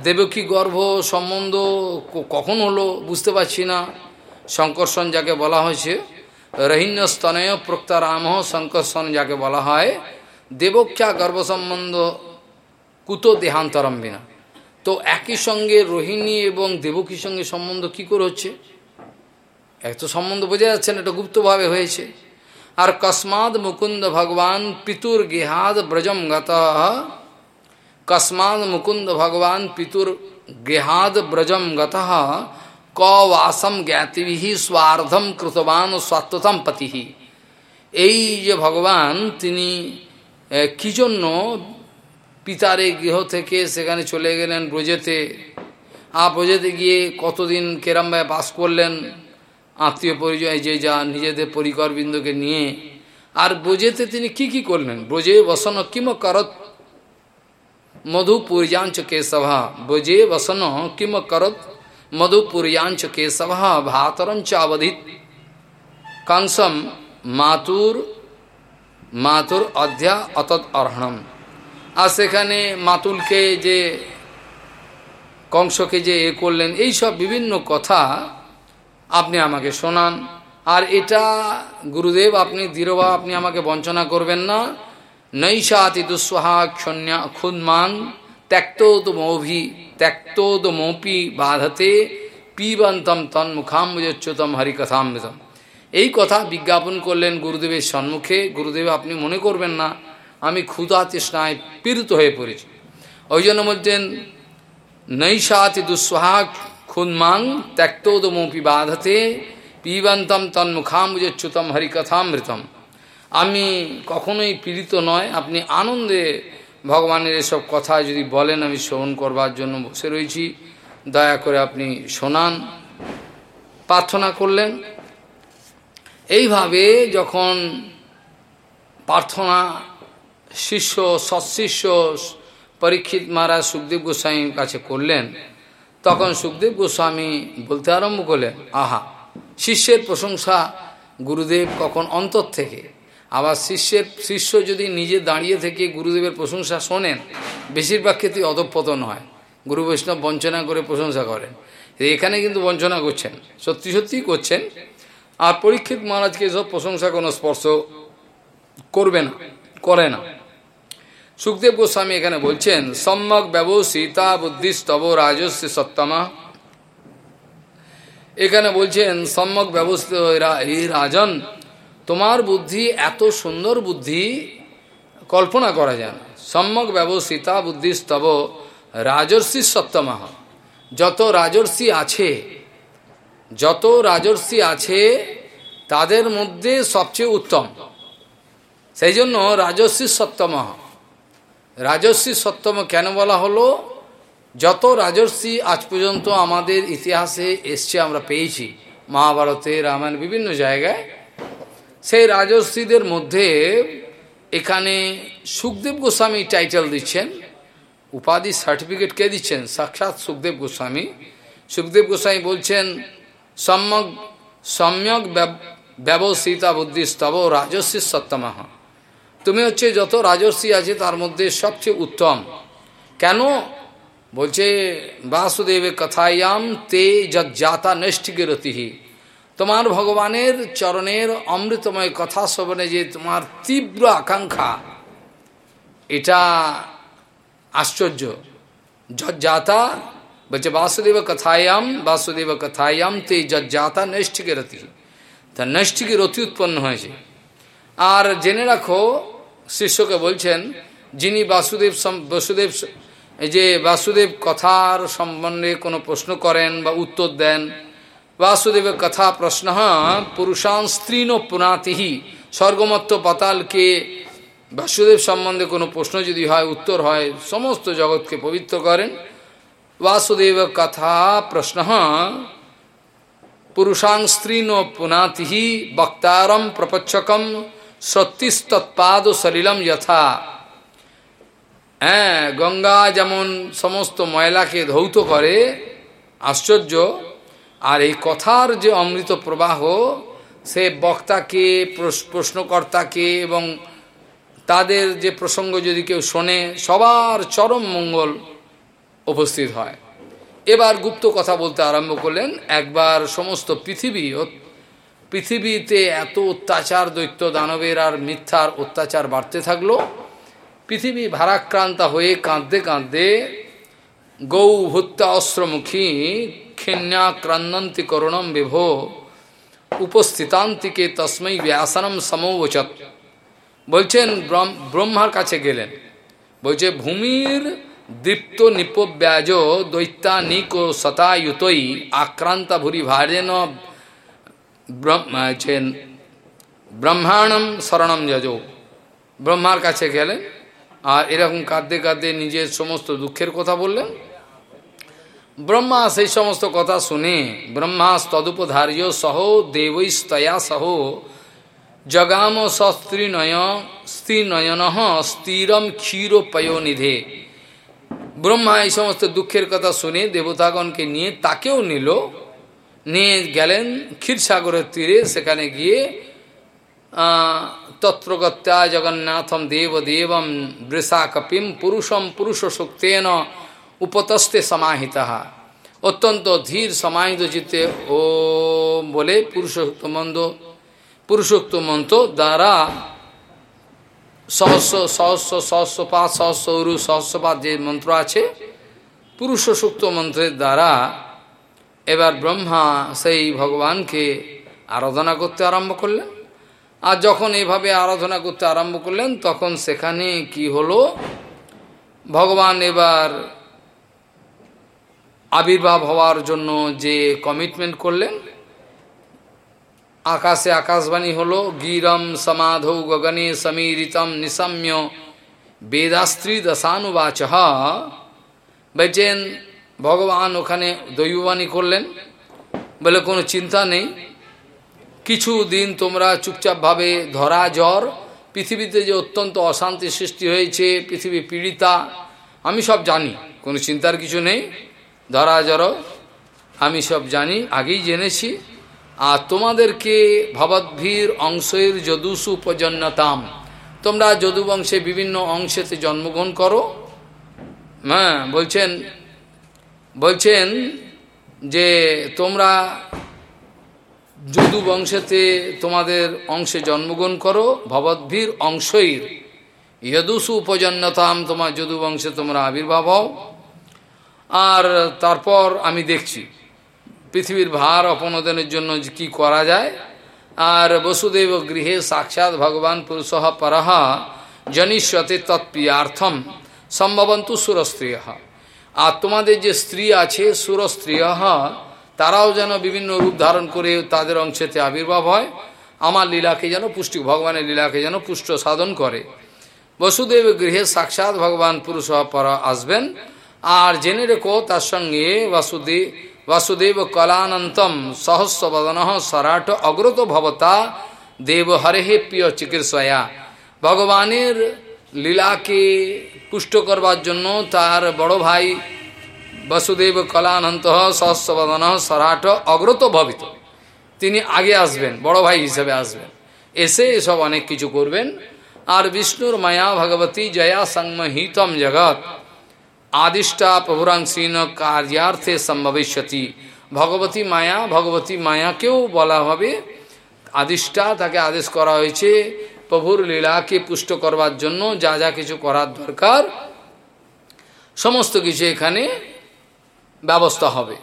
A: দেবকী গর্ভ সম্বন্ধ? কখন হলো? বুঝতে পারছি না। শঙ্কর্ষণ যাকে বলা হয়েছে রহিণ্য স্তনয় প্রক্তা রাম শঙ্কর্ষণ যাকে বলা হয় দেবক্ষা গর্ভ সম্বন্ধ কুতো দেহান্তরম বিনা। তো একই সঙ্গে রোহিণী এবং দেবকীর সঙ্গে সম্বন্ধ কি করে হচ্ছে? এত সম্বন্ধ বোঝা যাচ্ছে না, এটা গুপ্তভাবে হয়েছে। আর কসমাদ মুকুন্দ ভগবান পিতুর গেহাদ ব্রজম গত। কসমাদ মুকুন্দ ভগবান পিতুর গেহাদ ব্রজম গত। ক বাসম স্বার্ধম কৃতবান স্বাত্ততম পতি। এই যে ভগবান, তিনি কি জন্য পিতার এই গৃহ থেকে সেখানে চলে গেলেন ব্রজেতে। আ ব্রজেতে গিয়ে কতদিন কেরামভাবে বাস করলেন? আত্মীয় পরিচয় যে যা নিজেদের পরিকরবৃন্দকে নিয়ে। আর ব্রজেতে তিনি কি কি করলেন? ব্রজে বসন কিম করত? মধুপুরিয়াঞ্চ কেশভা ব্রজে বসন কিম করত? মধুপুরিয়াঞ্চ কেশভা ভাতরঞ্চ অবধিত কংসম মাতুর মাতুর অধ্যা অতৎ অর্হণম। আর সেখানে মাতুলকে যে কংসকে যে এ করলেন, এই সব বিভিন্ন কথা আপনি আমাকে শোনান। আর এটা গুরুদেব, আপনি দৃঢ়বা আপনি আমাকে বঞ্চনা করবেন না। নৈশাতি দুঃসহা ক্ষণ্যা ক্ষুদ্মান ত্যক্তোদমৌভি ত্যক্তোদমৌপি বাধতে পিবন্তম তন্মুখাম্বুজচ্যুতম হরিকথামৃতম। এই কথা বিজ্ঞাপন করলেন গুরুদেবের সম্মুখে। গুরুদেব, আপনি মনে করবেন না আমি ক্ষুধা তৃষ্ণায় পীড়িত হয়ে পড়েছি। ওই জন্য বলছেন নৈশাতি দুঃসহা খুন্মাং ত্যক্তোদমপি বাধতে পিবন্তম তন্মুখাম্বুজচ্যুতম হরিকথামৃতম আমি কখনোই পীড়িত নয়, আপনি আনন্দে ভগবানের এসব কথা যদি বলেন, আমি শ্রবণ করবার জন্য বসে রয়েছি। দয়া করে আপনি শোনান, প্রার্থনা করলেন। এইভাবে যখন প্রার্থনা শিষ্য, সৎশিষ্য পরীক্ষিত মহারাজ সুখদেব গোস্বামীর কাছে করলেন। তখন সুখদেব গোস্বামী বলতে আরম্ভ করলেন, আহা, শিষ্যের প্রশংসা গুরুদেব কখন অন্তর থেকে? আবার শিষ্যের, শিষ্য যদি নিজে দাঁড়িয়ে থেকে গুরুদেবের প্রশংসা শোনেন, বেশিরভাগ ক্ষেত্রে অধপতন হয়। গুরু বৈষ্ণব বঞ্চনা করে প্রশংসা করেন। এখানে কিন্তু বঞ্চনা করছেন, সত্যি সত্যিই করছেন। আর পরীক্ষিত মহারাজকে এসব প্রশংসা কোনো স্পর্শ করবে না, করে না। সুখদেব গোস্বামী এখানে বলছেন, সম্যক ব্যবসিতা বুদ্ধিস্তব রাজস্ব সত্তমা। এখানে বলছেন, সম্যক ব্যবস্থিত রাজন, তোমার বুদ্ধি এত সুন্দর বুদ্ধি, কল্পনা করা যায় না। সম্যক ব্যবস্থিতা বুদ্ধিস্তব রাজর্ষি সপ্তমাহ যত রাজর্ষি আছে, যত রাজর্ষি আছে, তাদের মধ্যে সবচেয়ে উত্তম। সেই জন্য রাজস্বী সপ্তমহ রাজস্বী সপ্তম কেন বলা হলো? যত রাজর্ষি আজ পর্যন্ত আমাদের ইতিহাসে এসছে, আমরা পেয়েছি। মহাভারতে, রামায়ণ, বিভিন্ন জায়গায়। সেই রাজর্ষিদের মধ্যে এখানে সুখদেব গোস্বামী টাইটেল দিচ্ছেন। উপাধি সার্টিফিকেট কে দিচ্ছেন? সাক্ষাৎ সুখদেব গোস্বামী। সুখদেব গোস্বামী বলছেন, সম্যক সম্যক ব্যবস্থিতা বুদ্ধিস্তব রাজস্বী সপ্তমাহ তুমি হচ্ছে যত রাজর্ষি আছে, তার মধ্যে সবচেয়ে উত্তম। কেন? বলছে বাসুদেবের কথায়াম তে যজ্জাতা নৈষ্ঠিকে রতিহি তোমার ভগবানের চরণের অমৃতময় কথা শ্রবণে যে তোমার তীব্র আকাঙ্ক্ষা, এটা আশ্চর্য। যজ্জাতা, বলছে, বাসুদেব কথায়াম বাসুদেব কথায়াম তে যজ্জাতা নৈষ্ঠিকে রতি তা নৈষ্ঠিকে রতি উৎপন্ন হয়েছে। আর জেনে রাখো, শিষ্যকে বলছেন, যিনি বাসুদেব বাসুদেব যে বাসুদেব কথার সম্বন্ধে কোনো প্রশ্ন করেন বা উত্তর দেন, বাসুদেবের কথা প্রশ্ন পুরুষান স্ত্রীন পুনাতিহি, স্বর্গমত্ত পাতালকে বাসুদেব সম্বন্ধে কোনো প্রশ্ন যদি হয়, উত্তর হয়, সমস্ত জগৎকে পবিত্র করেন। বাসুদেব কথা প্রশ্ন পুরুষাং স্ত্রীন পুনাতিহি, বক্তারম প্রপচ্ছকম সত্যিস্তৎপাদ সলিলম যথা। হ্যাঁ গঙ্গা যেমন সমস্ত ময়লাকে ধৌত করে, আশ্চর্য। আর এই কথার যে অমৃত প্রবাহ, সে বক্তাকে প্রশ্নকর্তাকে এবং তাদের যে প্রসঙ্গ যদি কেউ শোনে, সবার চরম মঙ্গল উপস্থিত হয়। এবার গুপ্ত কথা বলতে আরম্ভ করলেন, একবার সমস্ত পৃথিবী পৃথিবীতে এত অত্যাচার, দৈত্য দানবের আর মিথ্যার অত্যাচার বাড়তে থাকল, পৃথিবী ভারাক্রান্ত হয়ে কাঁদতে কাঁদতে গৌ ভূত্তা অস্ত্রমুখী ক্রান্তি করুণম বিভো উপস্থিতান্তিকে তসমৈ ব্যাসনম সমবচত। বলছেন ব্রহ্মার কাছে গেলেন। বলছে, ভূমির দীপ্ত নিপব্যাজ দৈত্যানিক শতায়ুতই আক্রান্ত ভুরি ভারেন ব্রহ্মাণম শরণম যজ ব্রহ্মার কাছে গেলেন আর এরকম কাঁদতে কাঁদতে নিজের সমস্ত দুঃখের কথা বললেন ব্রহ্মা সেই সমস্ত কথা শুনে ব্রহ্মা তদুপধার্য সহ দেবৈস্তয়া সহ জগাম সস্ত্রীনয় স্ত্রীনয়ন স্থিরম ক্ষীর পয়োনিধে ব্রহ্মা এই সমস্ত দুঃখের কথা শুনে দেবতাগণকে নিয়ে তাকেও নিল নিয়ে গেলেন ক্ষীরসাগরের তীরে, সেখানে গিয়ে তত্রগত্যা জগন্নাথম দেবদেবম বৃষা কপিম পুরুষম পুরুষ শক্তেন উপতস্তে সমাহিত। অত্যন্ত ধীর সমাহিত চিত্তে, ও বলে পুরুষোক্ত মন্দ, পুরুষোক্ত মন্ত্র দ্বারা সহস্র সহস্র, সহস্রপাত সহস্ররু সহস্রপাত যে মন্ত্র আছে পুরুষ সুক্ত মন্ত্রের দ্বারা এবার ব্রহ্মা সেই ভগবানকে আরাধনা করতে আরম্ভ করলেন। আর যখন এভাবে আরাধনা করতে আরম্ভ করলেন, তখন সেখানে কি হলো? ভগবান এবার আবির্ভাব হওয়ার জন্য যে কমিটমেন্ট করলেন, আকাশে আকাশবাণী হলো, গিরম সমাধৌ গগনে সমীরিতম নিশম্য বেদাস্ত্রী দশানুবাচ। বলছেন ভগবান ওখানে দৈববাণী করলেন। বলে কোনো চিন্তা নেই। কিছু দিন তোমরা চুপচাপভাবে ধরা জ্বর। পৃথিবীতে যে অত্যন্ত অশান্তি সৃষ্টি হয়েছে, পৃথিবী পীড়িতা, আমি সব জানি, কোনো চিন্তার কিছু নেই। ধরা জ্বর, আমি সব জানি, আগেই জেনেছি। আর তোমাদেরকে ভবদ্ভীর অংশের যদুসু উপজন্যতাম। তোমরা যদুবংশে বিভিন্ন অংশেতে জন্মগ্রহণ করো। হ্যাঁ বলছেন বলছেন যে তোমরা যদু বংশেতে তোমাদের অংশে জন্মগ্রহণ করো, ভবদ্ভীর অংশইর যদুসু উপজন্যতাম তোমার যদু বংশে তোমরা আবির্ভাব হও। আর তারপর আমি দেখছি, পৃথিবীর ভার অপনোদনের জন্য কি করা যায়। আর বসুদেব গৃহে সাক্ষাৎ ভগবান পুরুষ পরহা জনিষ্যতে তৎপ্রিয়ার্থম, সম্ভবন্তু সুরস্ত্রিয়। আর তোমাদের যে স্ত্রী আছে সুরস্ত্রিয় তারাও যেন বিভিন্ন রূপ ধারণ করে তাদের অংশেতে আবির্ভাব হয়। আমার লীলাকে যেন পুষ্টি, ভগবানের লীলাকে যেন পুষ্ট সাধন করে। বসুদেব গৃহে সাক্ষাৎ ভগবান পুরুষ পরা আসবেন। আর জেনে রেখো, তার সঙ্গে বাসুদেব বাসুদেব কলানন্তম সহস্রবদন সরাট অগ্রত ভবতা, দেব হরে হে প্রিয় চিকিৎসয়া। ভগবানের লীলাকে পুষ্ট করবার জন্য তার বড় ভাই বসুদেব কলানন্ত সহস্রবদন সরাট অগ্রত ভবিত। তিনি আগে আসবেন, বড় ভাই হিসেবে আসবেন। এসে এসব অনেক কিছু করবেন। আর বিষ্ণুর মায়া ভগবতী জয়া সংমহিতম জগৎ। আদিষ্টা প্রভুরাংসীন কার্যার্থে সম্ভবিষ্যতি। ভগবতী মায়া, ভগবতী মায়াকেও বলা হবে। আদিষ্টা তাকে আদেশ করা হয়েছে প্রভুর লীলাকে পুষ্ট করবার জন্য যা যা কিছু করার দরকার, সমস্ত কিছু এখানে ব্যবস্থা হবে।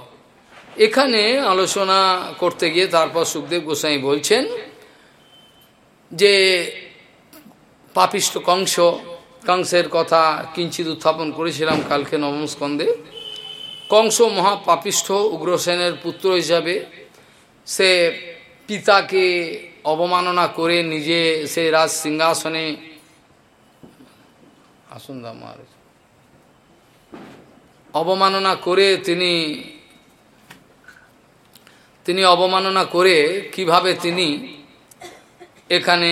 A: এখানে আলোচনা করতে গিয়ে তারপর সুখদেব গোস্বাই বলছেন যে পাপিষ্ট কংস, কংসের কথা কিঞ্চিত উত্থাপন করেছিলাম কালকে নবম স্কন্ধে কংস মহাপাপিষ্ঠ উগ্রসেনের পুত্র হিসাবে সে পিতাকে অবমাননা করে নিজে সে রাজ সিংহাসনে আসুন অবমাননা করে তিনি তিনি অবমাননা করে কীভাবে তিনি এখানে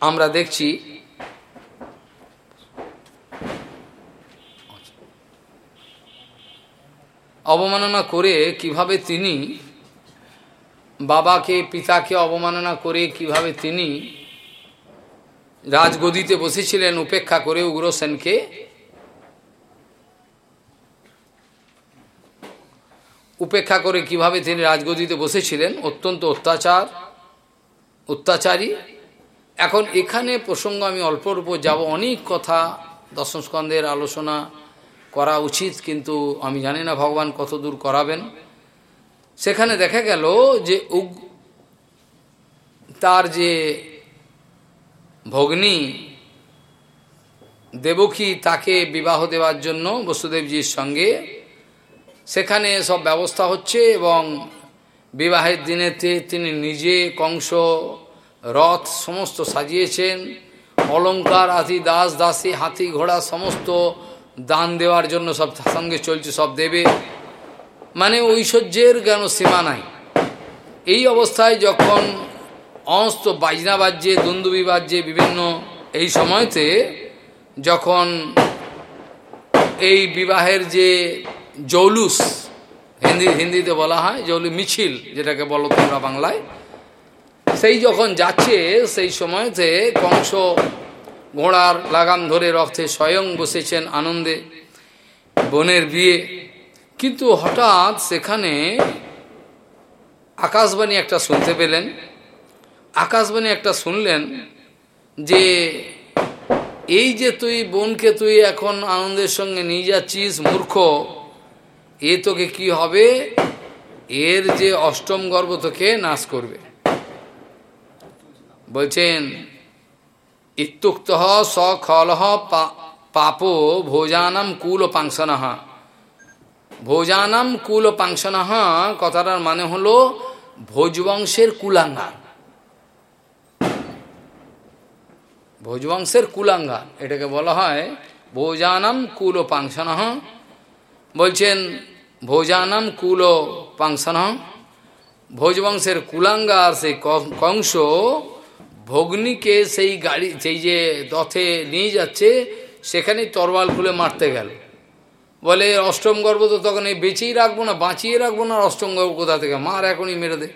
A: আমরা দেখছি। অবমাননা করে কীভাবে তিনি বাবাকে, পিতাকে অবমাননা করে কীভাবে তিনি রাজগদিতে বসেছিলেন, উপেক্ষা করে উগ্রসেনকে উপেক্ষা করে কীভাবে তিনি রাজগদিতে বসেছিলেন, অত্যন্ত অত্যাচার, অত্যাচারী। এখন এখানে প্রসঙ্গ আমি অল্পর উপর যাব। অনেক কথা স্কন্ধের আলোচনা করা উচিত, কিন্তু আমি জানি না ভগবান কত দূর করাবেন। সেখানে দেখা গেল যে তার যে ভগ্নী দেবকী তাকে বিবাহ দেওয়ার জন্য বসুদেবজির সঙ্গে, সেখানে সব ব্যবস্থা হচ্ছে এবং বিবাহের দিনেতে তিনি নিজে কংস, রথ সমস্ত সাজিয়েছেন, অলঙ্কার আদি দাস, দাসী, হাতি, ঘোড়া, সমস্ত দান দেওয়ার জন্য সব সঙ্গে চলছে, সব দেবে। মানে ঐশ্বর্যের কেন সীমা নাই। এই অবস্থায় যখন অস্ত বাজনা বাজ্যে দুন্দুবি বাজ্যে বিভিন্ন এই সময়তে, যখন এই বিবাহের যে জৌলুস, হিন্দি, হিন্দিতে বলা হয় জৌলু মিছিল, যেটাকে বলো তোমরা বাংলায়, সেই যখন যাচ্ছে, সেই সময়তে কংস ঘোড়ার লাগাম ধরে রক্তে স্বয়ং বসেছেন আনন্দে। বোনের বিয়ে কিন্তু হঠাৎ সেখানে আকাশবাণী একটা শুনতে পেলেন। আকাশবাণী একটা শুনলেন যে, এই যে তুই বোনকে তুই এখন আনন্দের সঙ্গে নিয়ে যাচ্ছিস মূর্খ, এ তোকে কি হবে? এর যে অষ্টম গর্ব তোকে নাশ করবে। বলছেন ইত্যুক্ত সখল পাপ ভোজানাম কুল পাংশন ভোজানাম কুল পাংশন কথাটার মানে হলো ভোজবংশের কুলাঙ্গার। ভোজবংশের কুলাঙ্গার, এটাকে বলা হয় ভোজানাম কুল ও পাংশন বলছেন, ভোজানাম কুল ও পাংশন ভোজবংশের কুলাঙ্গার সেই কংস ভগ্নিকে সেই গাড়ি, সেই যে রথে নিয়ে যাচ্ছে, সেখানেই তরবাল খুলে মারতে গেল। বলে, অষ্টম গর্ভ তো তখন এই বেঁচেই রাখব না, বাঁচিয়ে রাখব না অষ্টম গর্ভ কোথা থেকে? মার এখনই মেরে দে।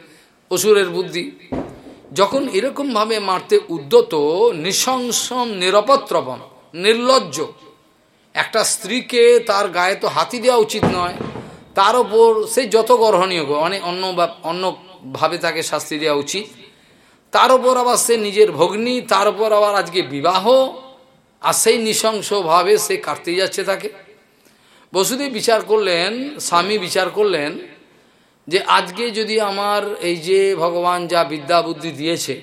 A: অসুরের বুদ্ধি। যখন এরকমভাবে মারতে উদ্যত, নৃশংসম নিরপত্রবম নির্লজ্জ, একটা স্ত্রীকে তার গায়ে তো হাতি দেওয়া উচিত নয়, তার ওপর সে যত গরহণীয় অনেক অন্য অন্যভাবে তাকে শাস্তি দেওয়া উচিত, তার ওপর আবার সে নিজের ভগ্নী, তার উপর আবার আজকে বিবাহ, আর সেই নৃশংসভাবে সে কাটতে যাচ্ছে তাকে। বসুদেব বিচার করলেন, স্বামী বিচার করলেন যে আজকে যদি আমার এই যে ভগবান যা বিদ্যা বুদ্ধি দিয়েছে,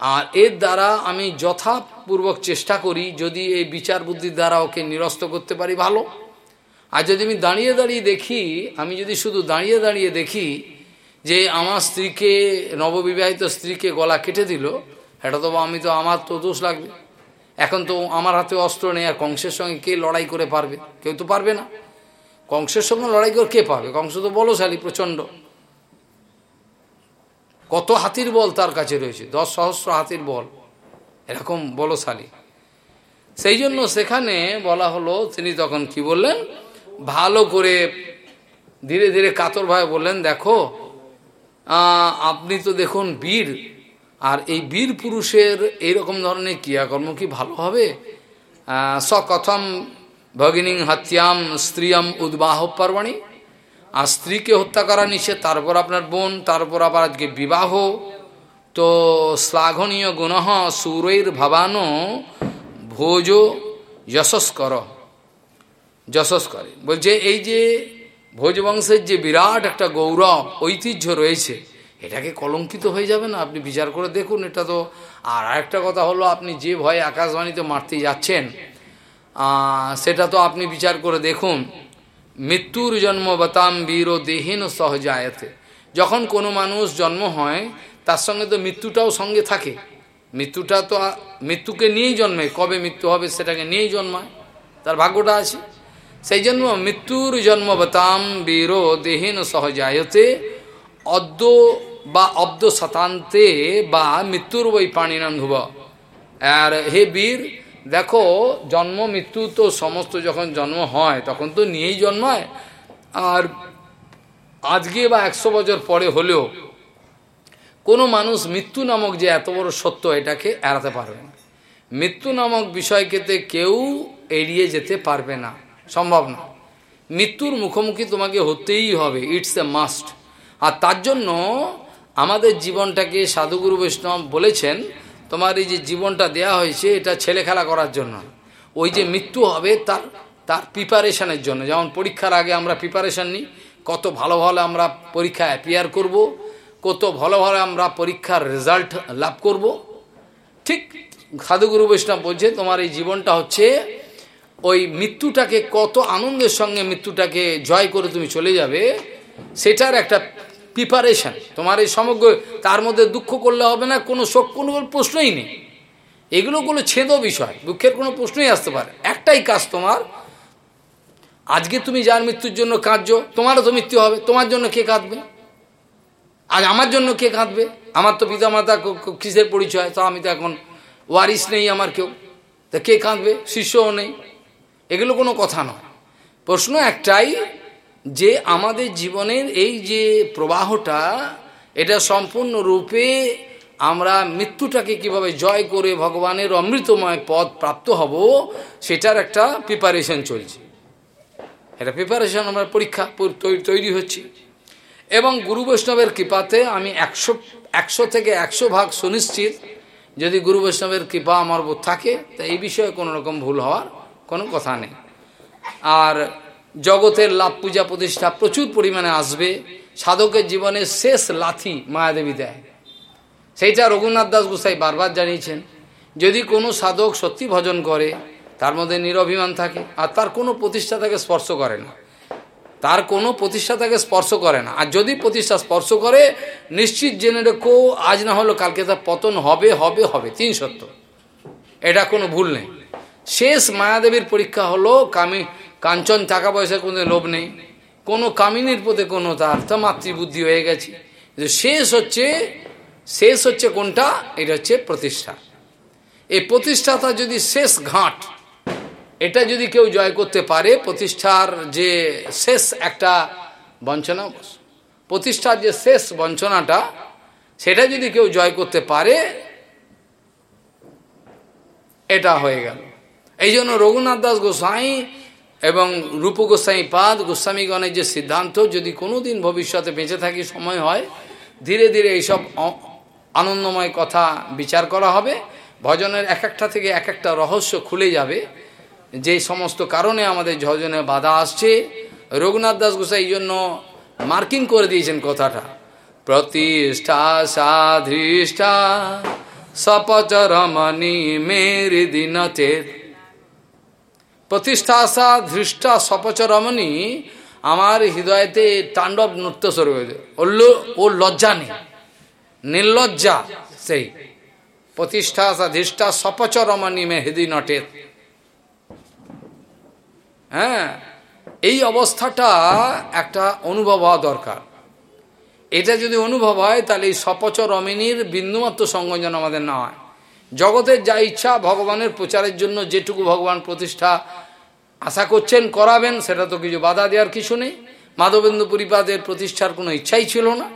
A: আর এর দ্বারা আমি যথাপূর্বক চেষ্টা করি যদি এই বিচার বুদ্ধির দ্বারা ওকে নিরস্ত করতে পারি ভালো। আর যদি আমি দাঁড়িয়ে দাঁড়িয়ে দেখি, আমি যদি শুধু দাঁড়িয়ে দাঁড়িয়ে দেখি যে আমার স্ত্রীকে, নববিবাহিত স্ত্রীকে গলা কেটে দিল এটা তো আমি তো, আমার তো দোষ লাগবে। এখন তো আমার হাতে অস্ত্র নেই, আর কংসের সঙ্গে কে লড়াই করে পারবে? কেউ তো পারবে না। কংসের সঙ্গে লড়াই করে কে পাবে কংস তো বলশালী, প্রচণ্ড। কত হাতির বল তার কাছে রয়েছে? দশ সহস্র হাতির বল। এরকম বলশালী। সেই জন্য সেখানে বলা হলো, তিনি তখন কি বললেন? ভালো করে ধীরে ধীরে কাতরভাবে বললেন, দেখো আপনি তো দেখুন বীর আর এই বীর পুরুষের এইরকম ধরনের ক্রিয়াকর্ম কি ভালো হবে? সকথম ভগিনী হত্যাম স্ত্রীয়ম উদ্বাহ পার্বণী। আর স্ত্রীকে হত্যা করা নিষেধ, তারপর আপনার বোন, তারপর আবার আজকে বিবাহ। তো শ্লাঘনীয় গুণহ সুরৈর ভাবানো ভোজ যশস্কর। যশস্করে। বলছে, এই যে ভোজবংশের যে বিরাট একটা গৌরব, ঐতিহ্য রয়েছে এটাকে কলঙ্কিত হয়ে যাবে না? আপনি বিচার করে দেখুন, এটা তো আর আরেকটা কথা হলো, আপনি যে ভয়ে আকাশবাণীতে মারতে যাচ্ছেন সেটা তো আপনি বিচার করে দেখুন। মৃত্যুর জন্ম বতাম বীর দেহীন সহজায়তে। যখন কোনো মানুষ জন্ম হয়, তার সঙ্গে তো মৃত্যুটাও সঙ্গে থাকে। মৃত্যুটা তো মৃত্যুকে নিয়েই জন্মে কবে মৃত্যু হবে সেটাকে নিয়েই জন্মায়। তার ভাগ্যটা আছে। সেই জন্য মৃত্যুর জন্ম জন্মবতাম বীর দেহীন সহজায়তে অদ্য বা অব্দ শতান্তে বা মৃত্যুর বই পাণিনান্ধুব আর হে বীর, দেখো, জন্ম, মৃত্যু তো সমস্ত যখন জন্ম হয়, তখন তো নিয়েই জন্মায়। আর আজকে বা একশো বছর পরে হলেও কোনো মানুষ মৃত্যু নামক যে এত বড় সত্য, এটাকে এড়াতে পারবে না। মৃত্যু নামক বিষয়কেতে কেউ এড়িয়ে যেতে পারবে না, সম্ভব না। মৃত্যুর মুখোমুখি তোমাকে হতেই হবে, ইটস এ মাস্ট। আর তার জন্য আমাদের জীবনটাকে সাধুগুরু বৈষ্ণব বলেছেন, তোমার এই যে জীবনটা দেয়া হয়েছে, এটা ছেলে খেলা করার জন্য। ওই যে মৃত্যু হবে তার তার প্রিপারেশনের জন্য। যেমন পরীক্ষার আগে আমরা প্রিপারেশন নিই, কত ভালো ভালো আমরা পরীক্ষা অ্যাপিয়ার করব, কত ভালো ভালো আমরা পরীক্ষার রেজাল্ট লাভ করব। ঠিক সাধুগুরু বৈষ্ণব বলছে, তোমার এই জীবনটা হচ্ছে ওই মৃত্যুটাকে কত আনন্দের সঙ্গে মৃত্যুটাকে জয় করে তুমি চলে যাবে, সেটার একটা প্রিপারেশন তোমার এই সমগ্র তার মধ্যে দুঃখ করলে হবে না, কোনো শোক, কোনো প্রশ্নই নেই। এগুলো কোনো ছেদ বিষয়, দুঃখের কোনো প্রশ্নই আসতে পারে। একটাই কাজ তোমার, আজকে তুমি যার মৃত্যুর জন্য কাঁদছো, তোমারও তো মৃত্যু হবে, তোমার জন্য কে কাঁদবে? আজ আমার জন্য কে কাঁদবে? আমার তো পিতা মাতা কিসের পরিচয়? তো আমি তো এখন ওয়ারিস নেই আমার কেউ। তা কে কাঁদবে? শিষ্যও নেই। এগুলো কোনো কথা নয়। প্রশ্ন একটাই যে আমাদের জীবনের এই যে প্রবাহটা, এটা সম্পূর্ণরূপে আমরা মৃত্যুটাকে কীভাবে জয় করে ভগবানের অমৃতময় পদ প্রাপ্ত হব, সেটার একটা প্রিপারেশন চলছে। এটা প্রিপারেশন আমরা পরীক্ষা তৈরি হচ্ছে। এবং গুরু বৈষ্ণবের কৃপাতে আমি একশো একশো থেকে একশো ভাগ সুনিশ্চিত, যদি গুরু বৈষ্ণবের কৃপা আমার থাকে, তা এই বিষয়ে কোনো রকম ভুল হওয়ার কোনো কথা নেই। আর জগতের লাভ পূজা প্রতিষ্ঠা প্রচুর পরিমাণে আসবে। সাধকের জীবনের শেষ লাথি মায়াদেবী দেয়। সেইটা রঘুনাথ দাস গোসাই বারবার জানিয়েছেন, যদি কোনো সাধক সত্যি ভজন করে, তার মধ্যে নিরভিমান থাকে আর তার কোনো প্রতিষ্ঠা তাকে স্পর্শ করে না। তার কোনো প্রতিষ্ঠা তাকে স্পর্শ করে না। আর যদি প্রতিষ্ঠা স্পর্শ করে, নিশ্চিত জেনে রেখো, আজ না হলো কালকে তার পতন হবে হবে হবে। তিন সত্য। এটা কোনো ভুল নেই। শেষ মায়াদেবীর পরীক্ষা হলো কামি কাঞ্চন টাকা পয়সার কোনো লোভ নেই। কোনো কামিনীর প্রতি কোনো তার তো মাতৃবুদ্ধি হয়ে গেছে। শেষ হচ্ছে শেষ হচ্ছে কোনটা? এটা হচ্ছে প্রতিষ্ঠা। এই প্রতিষ্ঠাতা যদি শেষ ঘাট, এটা যদি কেউ জয় করতে পারে, প্রতিষ্ঠার যে শেষ একটা বঞ্চনা, প্রতিষ্ঠার যে শেষ বঞ্চনাটা, সেটা যদি কেউ জয় করতে পারে, এটা হয়ে গেল। এই জন্য রঘুনাথ দাস গোস্বাই এবং রূপ গোস্বামী পাদ গোস্বামীগণের যে সিদ্ধান্ত, যদি কোনো দিন ভবিষ্যতে বেঁচে থাকি, সময় হয়, ধীরে ধীরে এইসব আনন্দময় কথা বিচার করা হবে। ভজনের এক একটা থেকে এক একটা রহস্য খুলে যাবে। যে সমস্ত কারণে আমাদের ভজনে বাধা আসছে, রঘুনাথ দাস গোসাই এই জন্য মার্কিং করে দিয়েছেন কথাটা। প্রতিষ্ঠা সাধিষ্ঠা, সপচরমণি মেরি দিনতের প্রতিষ্ঠা সা ধৃষ্টা সপচরমণি আমার হৃদয়তে তাণ্ডব নৃত্য শুরু হয়েছে। ও লজ্জা নেই। নির্লজ্জা সেই। প্রতিষ্ঠা সাধিষ্ঠা সপচরমণি মে হৃদয় নটের। হ্যাঁ এই অবস্থাটা একটা অনুভব হওয়া দরকার। এটা যদি অনুভব হয়, তাহলে এই সপচর রমিনীর বিন্দুমাত্র সঙ্গজন আমাদের না হয়। জগতের যা ইচ্ছা ভগবানের প্রচারের জন্য যেটুকু ভগবান প্রতিষ্ঠা আশা করছেন, করাবেন, সেটা তো কিছু বাধা দেওয়ার কিছু নেই। মাধবেন্দু পরিপাদের প্রতিষ্ঠার কোনো ইচ্ছাই ছিল না।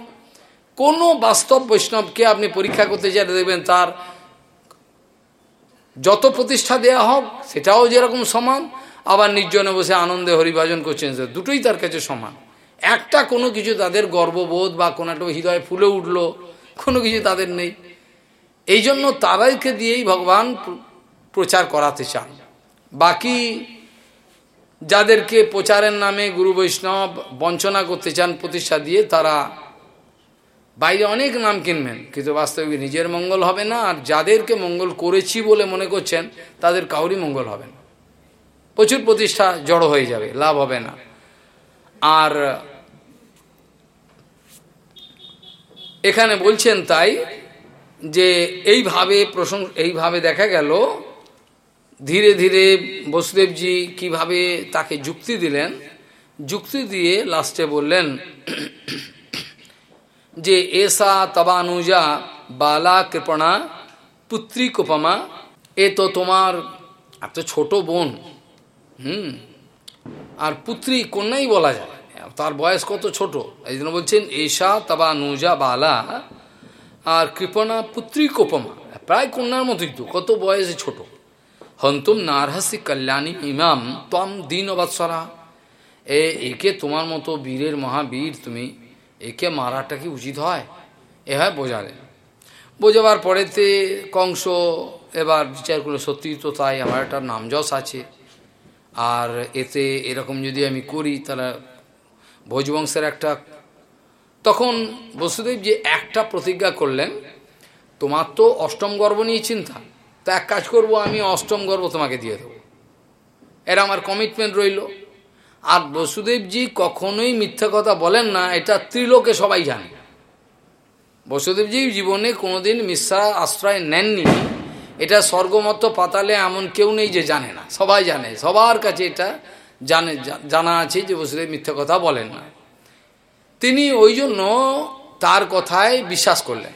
A: কোনো বাস্তব বৈষ্ণবকে আপনি পরীক্ষা করতে চাইলে দেখবেন তার যত প্রতিষ্ঠা দেয়া হোক, সেটাও যেরকম সমান, আবার নির্জনে বসে আনন্দে হরিভাজন করছেন দুটোই তার কাছে সমান। একটা কোনো কিছু তাদের গর্ববোধ বা কোনো একটা হৃদয় ফুলে উঠল, কোনো কিছু তাদের নেই। এই জন্য তারাইকে দিয়েই ভগবান প্রচার করাতে চান। বাকি যাদেরকে প্রচারের নামে গুরু বৈষ্ণব বঞ্চনা করতে চান, প্রতিষ্ঠা দিয়ে তারা বাইরে অনেক নাম কিনবেন, কিন্তু বাস্তবিক নিজের মঙ্গল হবে না, আর যাদেরকে মঙ্গল করেছি বলে মনে করছেন, তাদের কাউরই মঙ্গল হবে না। প্রচুর প্রতিষ্ঠা জড়ো হয়ে যাবে, লাভ হবে না। আর এখানে বলছেন তাই যে এইভাবে প্রশংস এইভাবে দেখা গেল, ধীরে ধীরে বসুদেবজি কীভাবে তাকে যুক্তি দিলেন, যুক্তি দিয়ে লাস্টে বললেন, যে এসা তবানুজা বালা কৃপণা পুত্রী কোপমা, এ তো তোমার এত ছোট বোন, হুম, আর পুত্রী কন্যাই বলা যায়, তার বয়স কত ছোট? এই জন্য বলছেন, এসা তবা নুজা বালা আর কৃপণা পুত্রী কোপমা। প্রায় কন্যার মতোই তো, কত বয়সে ছোট। হন্তুম নারহাসি কল্যাণী ইমাম তম দিন অবাৎসরা এ, একে তোমার মতো বীরের মহাবীর তুমি, একে মারাটা কি উচিত হয়? এ হয় বোঝালে। বোঝাবার পরেতে কংস এবার বিচার করল সত্যি তো তাই, আমার একটা নামযশ আছে। আর এতে এরকম যদি আমি করি, তাহলে ভোজবংশের একটা তখন বসুদেব যে একটা প্রতিজ্ঞা করলেন, তোমার তো অষ্টম গর্ব নিয়ে চিন্তা। তা এক কাজ করব, আমি অষ্টম গর্ব তোমাকে দিয়ে দেবো। এরা আমার কমিটমেন্ট রইল। আর বসুদেবজি কখনোই মিথ্যা কথা বলেন না, এটা ত্রিলোকে সবাই জানে। বসুদেবজি জীবনে কোনোদিন মিশ্রা আশ্রয় নেননি। এটা স্বর্গমত পাতালে এমন কেউ নেই যে জানে না। সবাই জানে, সবার কাছে এটা জানে, জানা আছে যে বসুদেব মিথ্যা কথা বলেন না। তিনি ওই জন্য তার কথায় বিশ্বাস করলেন।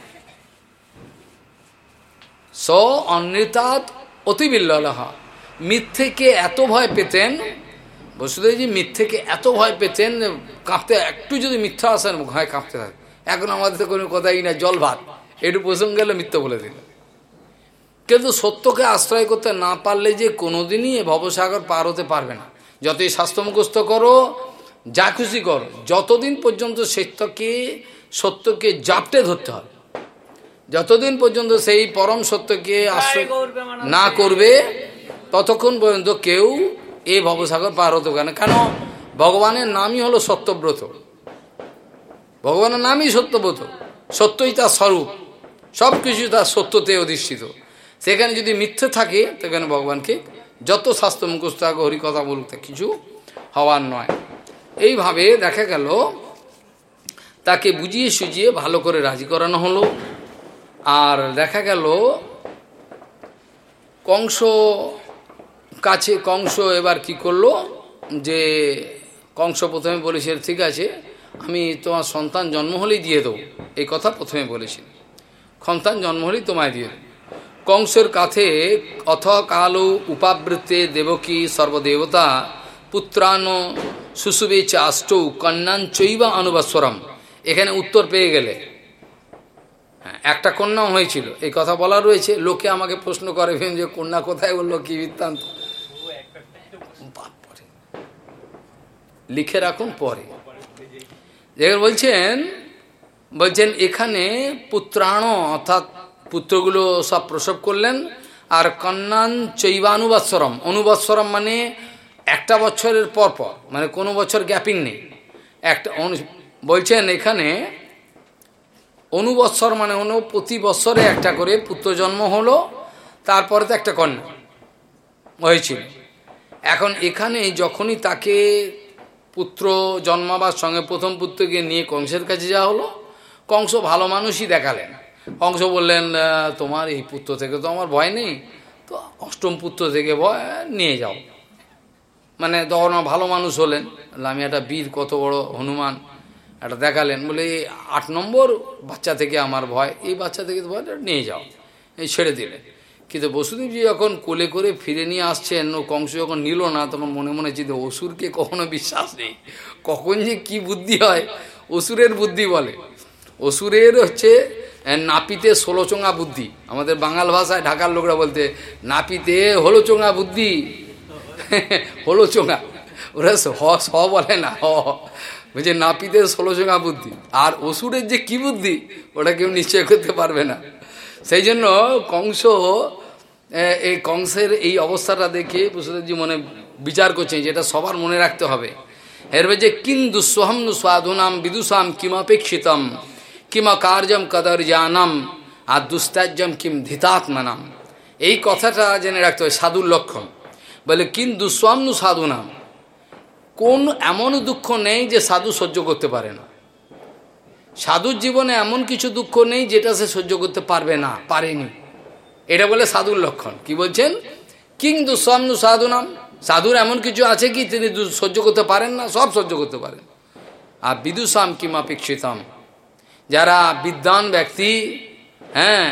A: স, অনৃতাৎ অতি বিল্লহ মিথ্যেকে এত ভয় পেতেন, বসুদেবজি মিথ্যেকে এত ভয় পেতেন কাঁপতে, একটু যদি মিথ্যা আসেন, ভয় কাঁপতে থাকে। এখন আমাদের তো কোনো কথাই না জল ভাত। একটু প্রসঙ্গ গেলে মিথ্যা বলে দিল। কিন্তু সত্যকে আশ্রয় করতে না পারলে যে কোনোদিনই ভবসাগর পার হতে পারবে না। যতই স্বাস্থ্য মুখস্থ করো যা খুশি কর। যতদিন পর্যন্ত সত্যকে সত্যকে জাপটে ধরতে হবে যতদিন পর্যন্ত সেই পরম সত্যকে আশ্রয় না করবে ততক্ষণ পর্যন্ত কেউ এই ভবসাগর পার হতে পারে কেন? ভগবানের নামই হলো সত্যব্রত। ভগবানের নামই সত্যব্রত। সত্যই তার স্বরূপ। সব কিছু তার সত্যতে অধিষ্ঠিত। সেখানে যদি মিথ্যে থাকে সেখানে ভগবানকে যত স্বাস্থ্য মুখস্থ হরি কথা বলুক তা কিছু হওয়ার নয়। এইভাবে দেখা গেল, তাকে বুঝিয়ে সুজিয়ে ভালো করে রাজি করানো হলো। আর দেখা গেল, কংস কাছে, কংস এবার কি করল, যে কংস প্রথমে বলেছিল ঠিক আছে, আমি তোমার সন্তান জন্ম হলেই দিয়ে দেবো। এই কথা প্রথমে বলেছিল সন্তান জন্ম হলেই তোমায় দিয়ে কংসের কাছে অথ কালো উপাবৃত্তে দেবকী সর্বদেবতা পুত্রান সুসুবে চাষ্টৌ কন্যান চৈবা অনুবাস্বরম এখানে উত্তর পেয়ে গেলে। হ্যাঁ একটা কন্যাও হয়েছিল। এই কথা বলা রয়েছে। লোকে আমাকে প্রশ্ন করে যে কন্যা কোথায়? বলল, কি বৃত্তান্ত? লিখে রাখুন পরে। যেখানে বলছেন বলছেন, এখানে পুত্রাণ, অর্থাৎ পুত্রগুলো সব প্রসব করলেন, আর কন্যান চৈবানুবাৎসরম। অনুবাৎসরম মানে একটা বছরের পর পর মানে কোনো বছর গ্যাপিং নেই। একটা বলছেন এখানে, অনুবৎসর মানে অনু প্রতি বৎসরে একটা করে পুত্র জন্ম হলো, তারপরে তো একটা কন্যা হয়েছিল। এখন এখানে যখনই তাকে পুত্র জন্মাবার সঙ্গে প্রথম পুত্রকে নিয়ে কংসের কাছে যাওয়া হলো, কংস ভালো মানুষই দেখালেন। কংস বললেন তোমার এই পুত্র থেকে তো আমার ভয় নেই, তো অষ্টম পুত্র থেকে ভয়, নিয়ে যাও। মানে তখন ভালো মানুষ হলেন। আমি একটা বীর, কত বড় হনুমান। একটা দেখালেন, বলে, এই আট নম্বর বাচ্চা থেকে আমার ভয়, এই বাচ্চা থেকে ভয় নিয়ে যাও। এই ছেড়ে দিলেন। কিন্তু বসুদেবজি যখন কোলে করে ফিরে নিয়ে আসছেন, ও কংস যখন নিল না, তখন মনে মনে চিন্তা, অসুরকে কখনো বিশ্বাস নেই। কখন যে কি বুদ্ধি হয়? অসুরের বুদ্ধি বলে। অসুরের হচ্ছে নাপিতে ষোলোচোঙা বুদ্ধি। আমাদের বাঙাল ভাষায় ঢাকার লোকরা বলতে, নাপিতে হলোচোঙা বুদ্ধি। হলোচোঙা ওরা হ, স বলে না, হ বলছে নাপিতের ষোলোচোঙা বুদ্ধি, আর অসুরের যে কি বুদ্ধি, ওটা কেউ নিশ্চয় করতে পারবে না। সেই জন্য কংস এই কংসের এই অবস্থাটা দেখে বসুদেবজি মনে বিচার করছেন যেটা সবার মনে রাখতে হবে। এর যে কিং দুঃসহম স্বাধুনাম বিদুষাম কিমপেক্ষিতম, কিম কার্যম কদর জানাম আর দুস্তার্যম কিম ধিতাত্মানাম। এই কথাটা জেনে রাখতে হবে, সাধুর লক্ষণ। বলে কিন দুঃস্বাম্নু সাধু নাম। কোন এমন দুঃখ নেই যে সাধু সহ্য করতে পারে না। সাধুর জীবনে এমন কিছু দুঃখ নেই যেটা সে সহ্য করতে পারবে না, পারেনি। এটা বলে সাধুর লক্ষণ। কি বলছেন? কিং দুঃস্বাম্নু সাধু নাম। সাধুর এমন কিছু আছে কি তিনি সহ্য করতে পারেন না, সব সহ্য করতে পারেন। আর বিদুষাম কিমাপেক্ষিতম। যারা বিদ্বান ব্যক্তি হ্যাঁ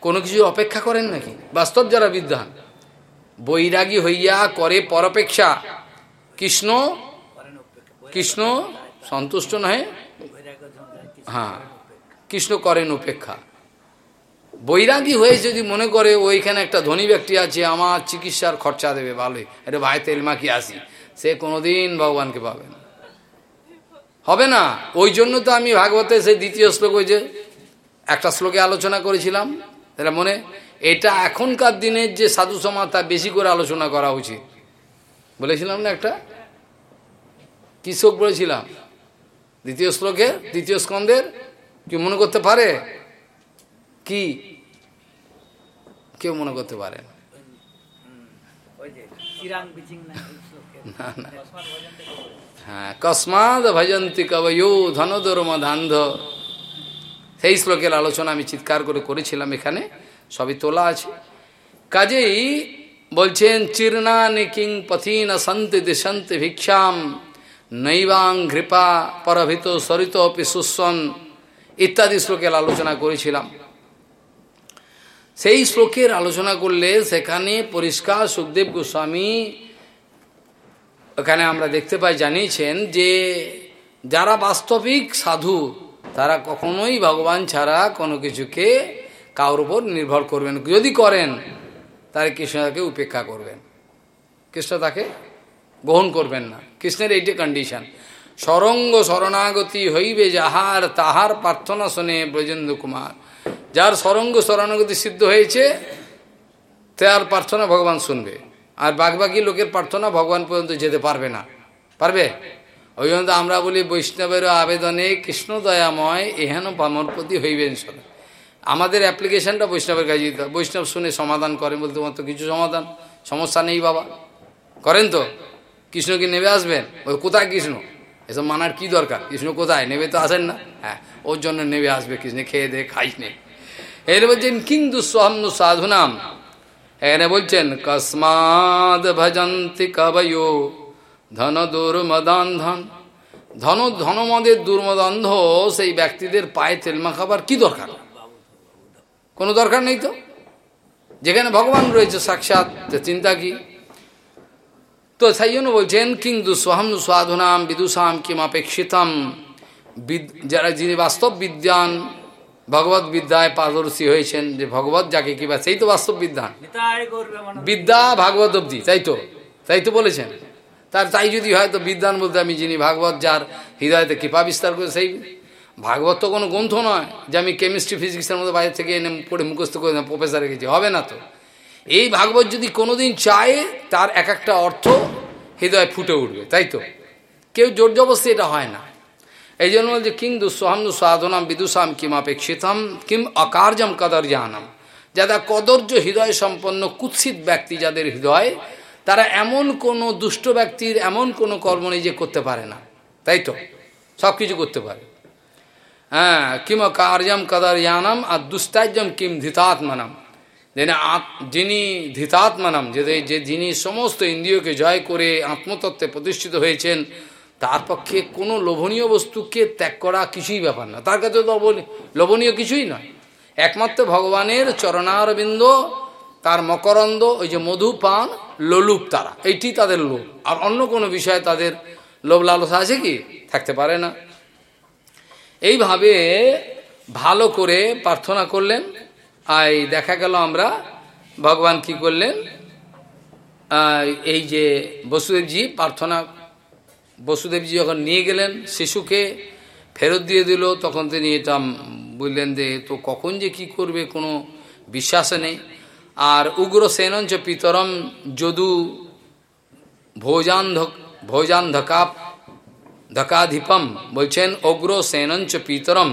A: কোনো কিছু অপেক্ষা করেন নাকি? বাস্তব যারা বিদ্বান বৈরাগী হইয়া করে পরপেক্ষা। কৃষ্ণ? কৃষ্ণ সন্তুষ্ট নহে? হ্যাঁ কৃষ্ণ করেন উপেক্ষা। বৈরাগী হয়ে যদি মনে করে ওইখানে একটা ধনী ব্যক্তি আছে, আমার চিকিৎসার খরচা দেবে, ভালোই। এটা ভাই তেল মাখি আসি। সে কোনোদিন ভগবানকে পাবে না। হবে না? ওই জন্য তো আমি ভাগবতে সেই দ্বিতীয় শ্লোক ওই যে একটা শ্লোকে আলোচনা করেছিলাম। এটা মনে এটা এখনকার দিনের যে সাধু সমাজ তা বেশি করে আলোচনা করা উচিত। বলেছিলাম না একটা? কৃষক বলেছিলাম দ্বিতীয় শ্লোকে দ্বিতীয় স্কন্ধের কি মনে করতে পারে? কি? কেউ মনে করতে পারে হ্যাঁ কসমাদ ভজন্তি কবয়ো ধনদর মধান্ধ সেই শ্লোকের আলোচনা আমি চিৎকার করে করেছিলাম এখানে। সবই তোলা আছে। কাজেই বলছেন, চিরনানি কিং পথিন সন্তি দিশন্তি ভিক্ষাম, নৈবাং ঘৃপা পরভিত সরিত পিসুস্বন ইত্যাদি শ্লোকের আলোচনা করেছিলাম। সেই শ্লোকের আলোচনা করলে সেখানে পরিষ্কার সুখদেব গোস্বামী, ওখানে আমরা দেখতে পাই জানিয়েছেন যে, যারা বাস্তবিক সাধু, তারা কখনোই ভগবান ছাড়া কোনো কিছুকে কারোর উপর নির্ভর করবেন। যদি করেন, তাহলে কৃষ্ণ তাকে উপেক্ষা করবেন। কৃষ্ণ তাকে গ্রহণ করবেন না। কৃষ্ণের এইটি কন্ডিশন সরঙ্গ শরণাগতি হইবে যাহার, তাহার প্রার্থনা শোনে ব্রজেন্দ্র কুমার। যার সরঙ্গ শরণাগতি সিদ্ধ হয়েছে, তার প্রার্থনা ভগবান শুনবে। আর বাকি লোকের প্রার্থনা ভগবান পর্যন্ত যেতে পারবে না। পারবে? ওই আমরা বলি, বৈষ্ণবের আবেদনে কৃষ্ণ দয়াময় এহেন পামরপতি হইবেন সবাই আমাদের অ্যাপ্লিকেশনটা বৈষ্ণবের কাছে দিতে বৈষ্ণব শুনে সমাধান করেন বলতে তোমার তো কিছু সমাধান, সমস্যা নেই বাবা। করেন তো। কৃষ্ণ কি নেমে আসবেন? ওই কোথায় কৃষ্ণ? এসব মানার কি দরকার? কৃষ্ণ কোথায়? নেবে তো আসেন না। হ্যাঁ ওর জন্য নেবে আসবে, কৃষ্ণ খেয়ে দে খাইস নে। এর বলছেন কিন্তু সোহাম্নু সাধুনাম? এখানে বলছেন কসমাদ ভজন্তি কবয়ো ধন দুর্মদান ধন। ধন ধনমদের দুর্মদন্ধ, সেই ব্যক্তিদের পায়ে তেল মাখাবার কি দরকার? কোনো দরকার নেই তো? যেখানে ভগবান রয়েছে সাক্ষাৎ চিন্তা কি? তো সেই জন্য বলছেন কিন্তু সোহাম সাধুনাম বিদুষাম কিম অপেক্ষিতম যারা যিনি বাস্তব বিদ্যান ভগবত বিদ্যায় পারদর্শী হয়েছেন যে ভগবত যাকে কিবা সেই তো বাস্তব বিদ্যান। বিদ্যা ভাগবত অব্দি তাই তো? তাই তো বলেছেন। তার তাই যদি হয় তো বিদ্যান বলতে আমি যিনি ভাগবত যার হৃদয়তে কৃপা বিস্তার করে সেই ভাগবত তো কোনো গ্রন্থ নয় যে আমি কেমিস্ট্রি ফিজিক্সের মধ্যে বাইরে থেকে এনে পড়ে মুখস্থ করে প্রফেসর গেছি হবে না তো। এই ভাগবত যদি কোনোদিন চায়, তার এক একটা অর্থ হৃদয় ফুটে উঠবে, তাই তো? কেউ জোর জবস্তি এটা হয় না। এই জন্য বলছে, কিং দুঃসহম সাধনাম বিদুষাম কিম অপেক্ষিতম কিম অকার্যম কদর জানাম যারা কদর্য হৃদয় সম্পন্ন কুৎসিত ব্যক্তি, যাদের হৃদয়, তারা এমন কোনো দুষ্ট ব্যক্তির এমন কোনো কর্ম নেই যে করতে পারে না, তাই তো? সব কিছু করতে পারে। হ্যাঁ কিম কার্যম কদর জানাম আর দুস্তার্যম কিম ধিতাত্মনাম যিনি যিনি ধিতাত্মানাম যে যে যিনি সমস্ত ইন্দ্রিয়কে জয় করে আত্মতত্ত্বে প্রতিষ্ঠিত হয়েছেন তার পক্ষে কোনো লোভনীয় বস্তুকে ত্যাগ করা কিছুই ব্যাপার না তার কাছে তো লোভনীয় কিছুই নয় একমাত্র ভগবানের চরণারবিন্দ তার মকরন্দ ওই যে মধু পান লোলুপ তারা এইটি তাদের লোভ আর অন্য কোনো বিষয়ে তাদের লোভ লালসা আছে কি থাকতে পারে না এইভাবে ভালো করে প্রার্থনা করলেন। এই দেখা গেল আমরা, ভগবান কি করলেন? এই যে বসুদেবজি প্রার্থনা, বসুদেবজি যখন নিয়ে গেলেন শিশুকে, ফেরত দিয়ে দিল, তখন তিনি এটা বললেন যে, তো কখন যে কি করবে, কোনো বিশ্বাসে নেই। আর উগ্র সেনঞ্চ পিতরম যদু ভোজান ভোজান ধকা ধকাধিপম বলছেন, অগ্র সেনঞ্চ পিতরম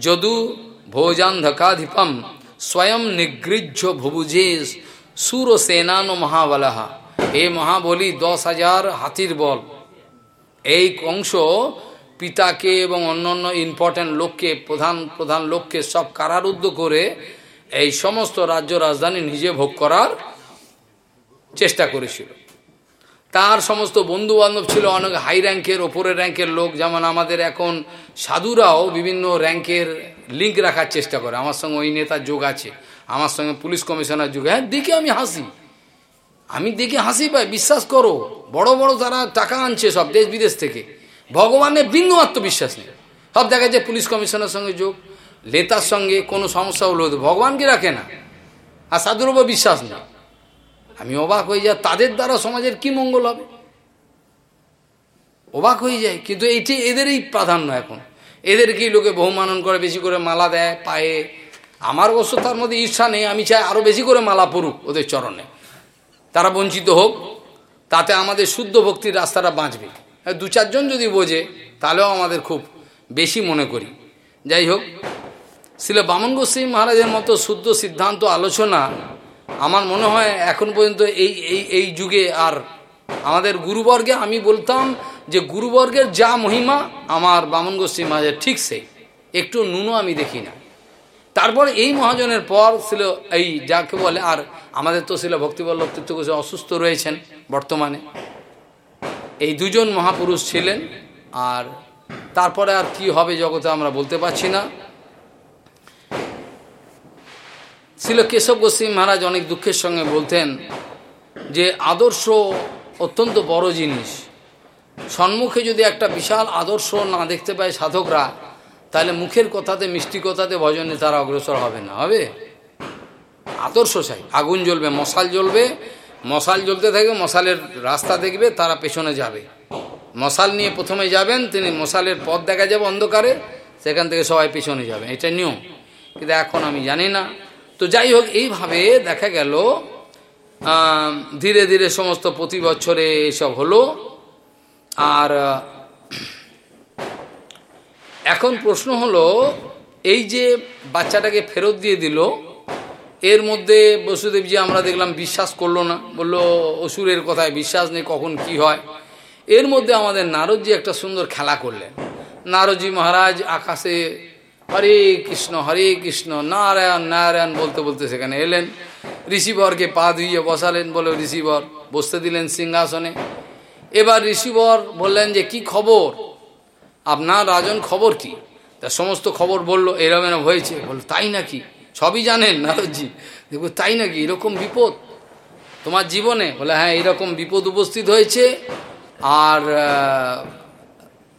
A: যদু ভোজান ধকাধিপম স্বয়ং নিগৃহ্য ভুভুজে সুর সেনানো মহাবলাহা। এই মহাবলী, দশ হাজার হাতির বল। এই অংশ পিতাকে এবং অন্যান্য ইম্পর্ট্যান্ট লোককে, প্রধান প্রধান লোককে সব কারারুদ্ধ করে এই সমস্ত রাজ্য রাজধানী নিজে ভোগ করার চেষ্টা করেছিল। তার সমস্ত বন্ধু বান্ধব ছিল অনেক হাই র্যাঙ্কের ওপরের র্যাঙ্কের লোক। যেমন আমাদের এখন সাধুরাও বিভিন্ন র্যাঙ্কের লিঙ্ক রাখার চেষ্টা করে। আমার সঙ্গে ওই নেতার যোগ আছে। আমার সঙ্গে পুলিশ কমিশনার যোগ। হ্যাঁ দেখে আমি হাসি। আমি দেখে হাসি পাই। বিশ্বাস করো, বড় বড় তারা টাকা আনছে সব দেশ বিদেশ থেকে, ভগবানের বিন্দু আত্মবিশ্বাস নেই। সব দেখা যায় পুলিশ কমিশনার সঙ্গে যোগ, নেতার সঙ্গে কোনো সমস্যা হলো ভগবানকে রাখে না। আর সাধুর উপর বিশ্বাস নেই। আমি অবাক হয়ে যাই, তাদের দ্বারা সমাজের কি মঙ্গল হবে? অবাক হয়ে যায় কিন্তু এইটি এদেরই প্রাধান্য এখন। এদেরকেই লোকে বহুমানন করে, বেশি করে মালা দেয়, পায়ে। আমার অবশ্য তার মধ্যে ঈর্ষা নেই, আমি চাই আরও বেশি করে মালা পড়ুক ওদের চরণে। তারা বঞ্চিত হোক, তাতে আমাদের শুদ্ধ ভক্তির রাস্তাটা বাঁচবে। দু চারজন যদি বোঝে, তাহলেও আমাদের খুব বেশি মনে করি। যাই হোক, শিল বামন গোস্বামী মহারাজের মতো শুদ্ধ সিদ্ধান্ত, আলোচনা আমার মনে হয় এখন পর্যন্ত এই এই এই যুগে আর আমাদের গুরুবর্গে, আমি বলতাম যে গুরুবর্গের যা মহিমা, আমার বামন গোস্বী মহারাজের ঠিক সেই। একটু নুনও আমি দেখি না। তারপর এই মহাজনের পর ছিল এই যাকে বলে, আর আমাদের তো ছিল ভক্তিবল্লভ তীর্থঘোষ অসুস্থ রয়েছেন বর্তমানে। এই দুজন মহাপুরুষ ছিলেন, আর তারপরে আর কি হবে জগতে আমরা বলতে পারছি না। ছিল কেশব গোস্বামী মহারাজ অনেক দুঃখের সঙ্গে বলতেন যে আদর্শ অত্যন্ত বড় জিনিস। সম্মুখে যদি একটা বিশাল আদর্শ না দেখতে পায় সাধকরা, তাহলে মুখের কথাতে, মিষ্টি কথাতে ভজনে তারা অগ্রসর হবে না, হবে? আদর্শ চাই। আগুন জ্বলবে, মশাল জ্বলবে, মশাল জ্বলতে থাকবে, মশালের রাস্তা দেখবে, তারা পেছনে যাবে। মশাল নিয়ে প্রথমে যাবেন, তিনি মশালের পথ দেখা যাবে অন্ধকারে, সেখান থেকে সবাই পেছনে যাবে। এটা নিয়ম। কিন্তু এখন আমি জানি না। তো যাই হোক, এইভাবে দেখা গেল ধীরে ধীরে সমস্ত প্রতি বছরে এসব হলো। আর, এখন প্রশ্ন হলো, এই যে বাচ্চাটাকে ফেরত দিয়ে দিল, এর মধ্যে বসুদেবজি আমরা দেখলাম বিশ্বাস করল না। বলল, অসুরের কথায় বিশ্বাস নেই, কখন কি হয়? এর মধ্যে আমাদের নারদজি একটা সুন্দর খেলা করলেন। নারদজি মহারাজ আকাশে হরে কৃষ্ণ হরে কৃষ্ণ, নারায়ণ নারায়ণ বলতে বলতে সেখানে এলেন। ঋষিবরকে পা ধুইয়ে বসালেন বলে ঋষিবর বসতে দিলেন সিংহাসনে। এবার ঋষিবর বললেন যে, কি খবর? আপনার রাজন খবর কি? তা সমস্ত খবর বলল, এরম এরম হয়েছে। বলল, তাই নাকি? সবই জানেন নারদজি। দেখব, তাই নাকি? এরকম বিপদ। তোমার জীবনে? বলে হ্যাঁ এরকম বিপদ উপস্থিত হয়েছে। আর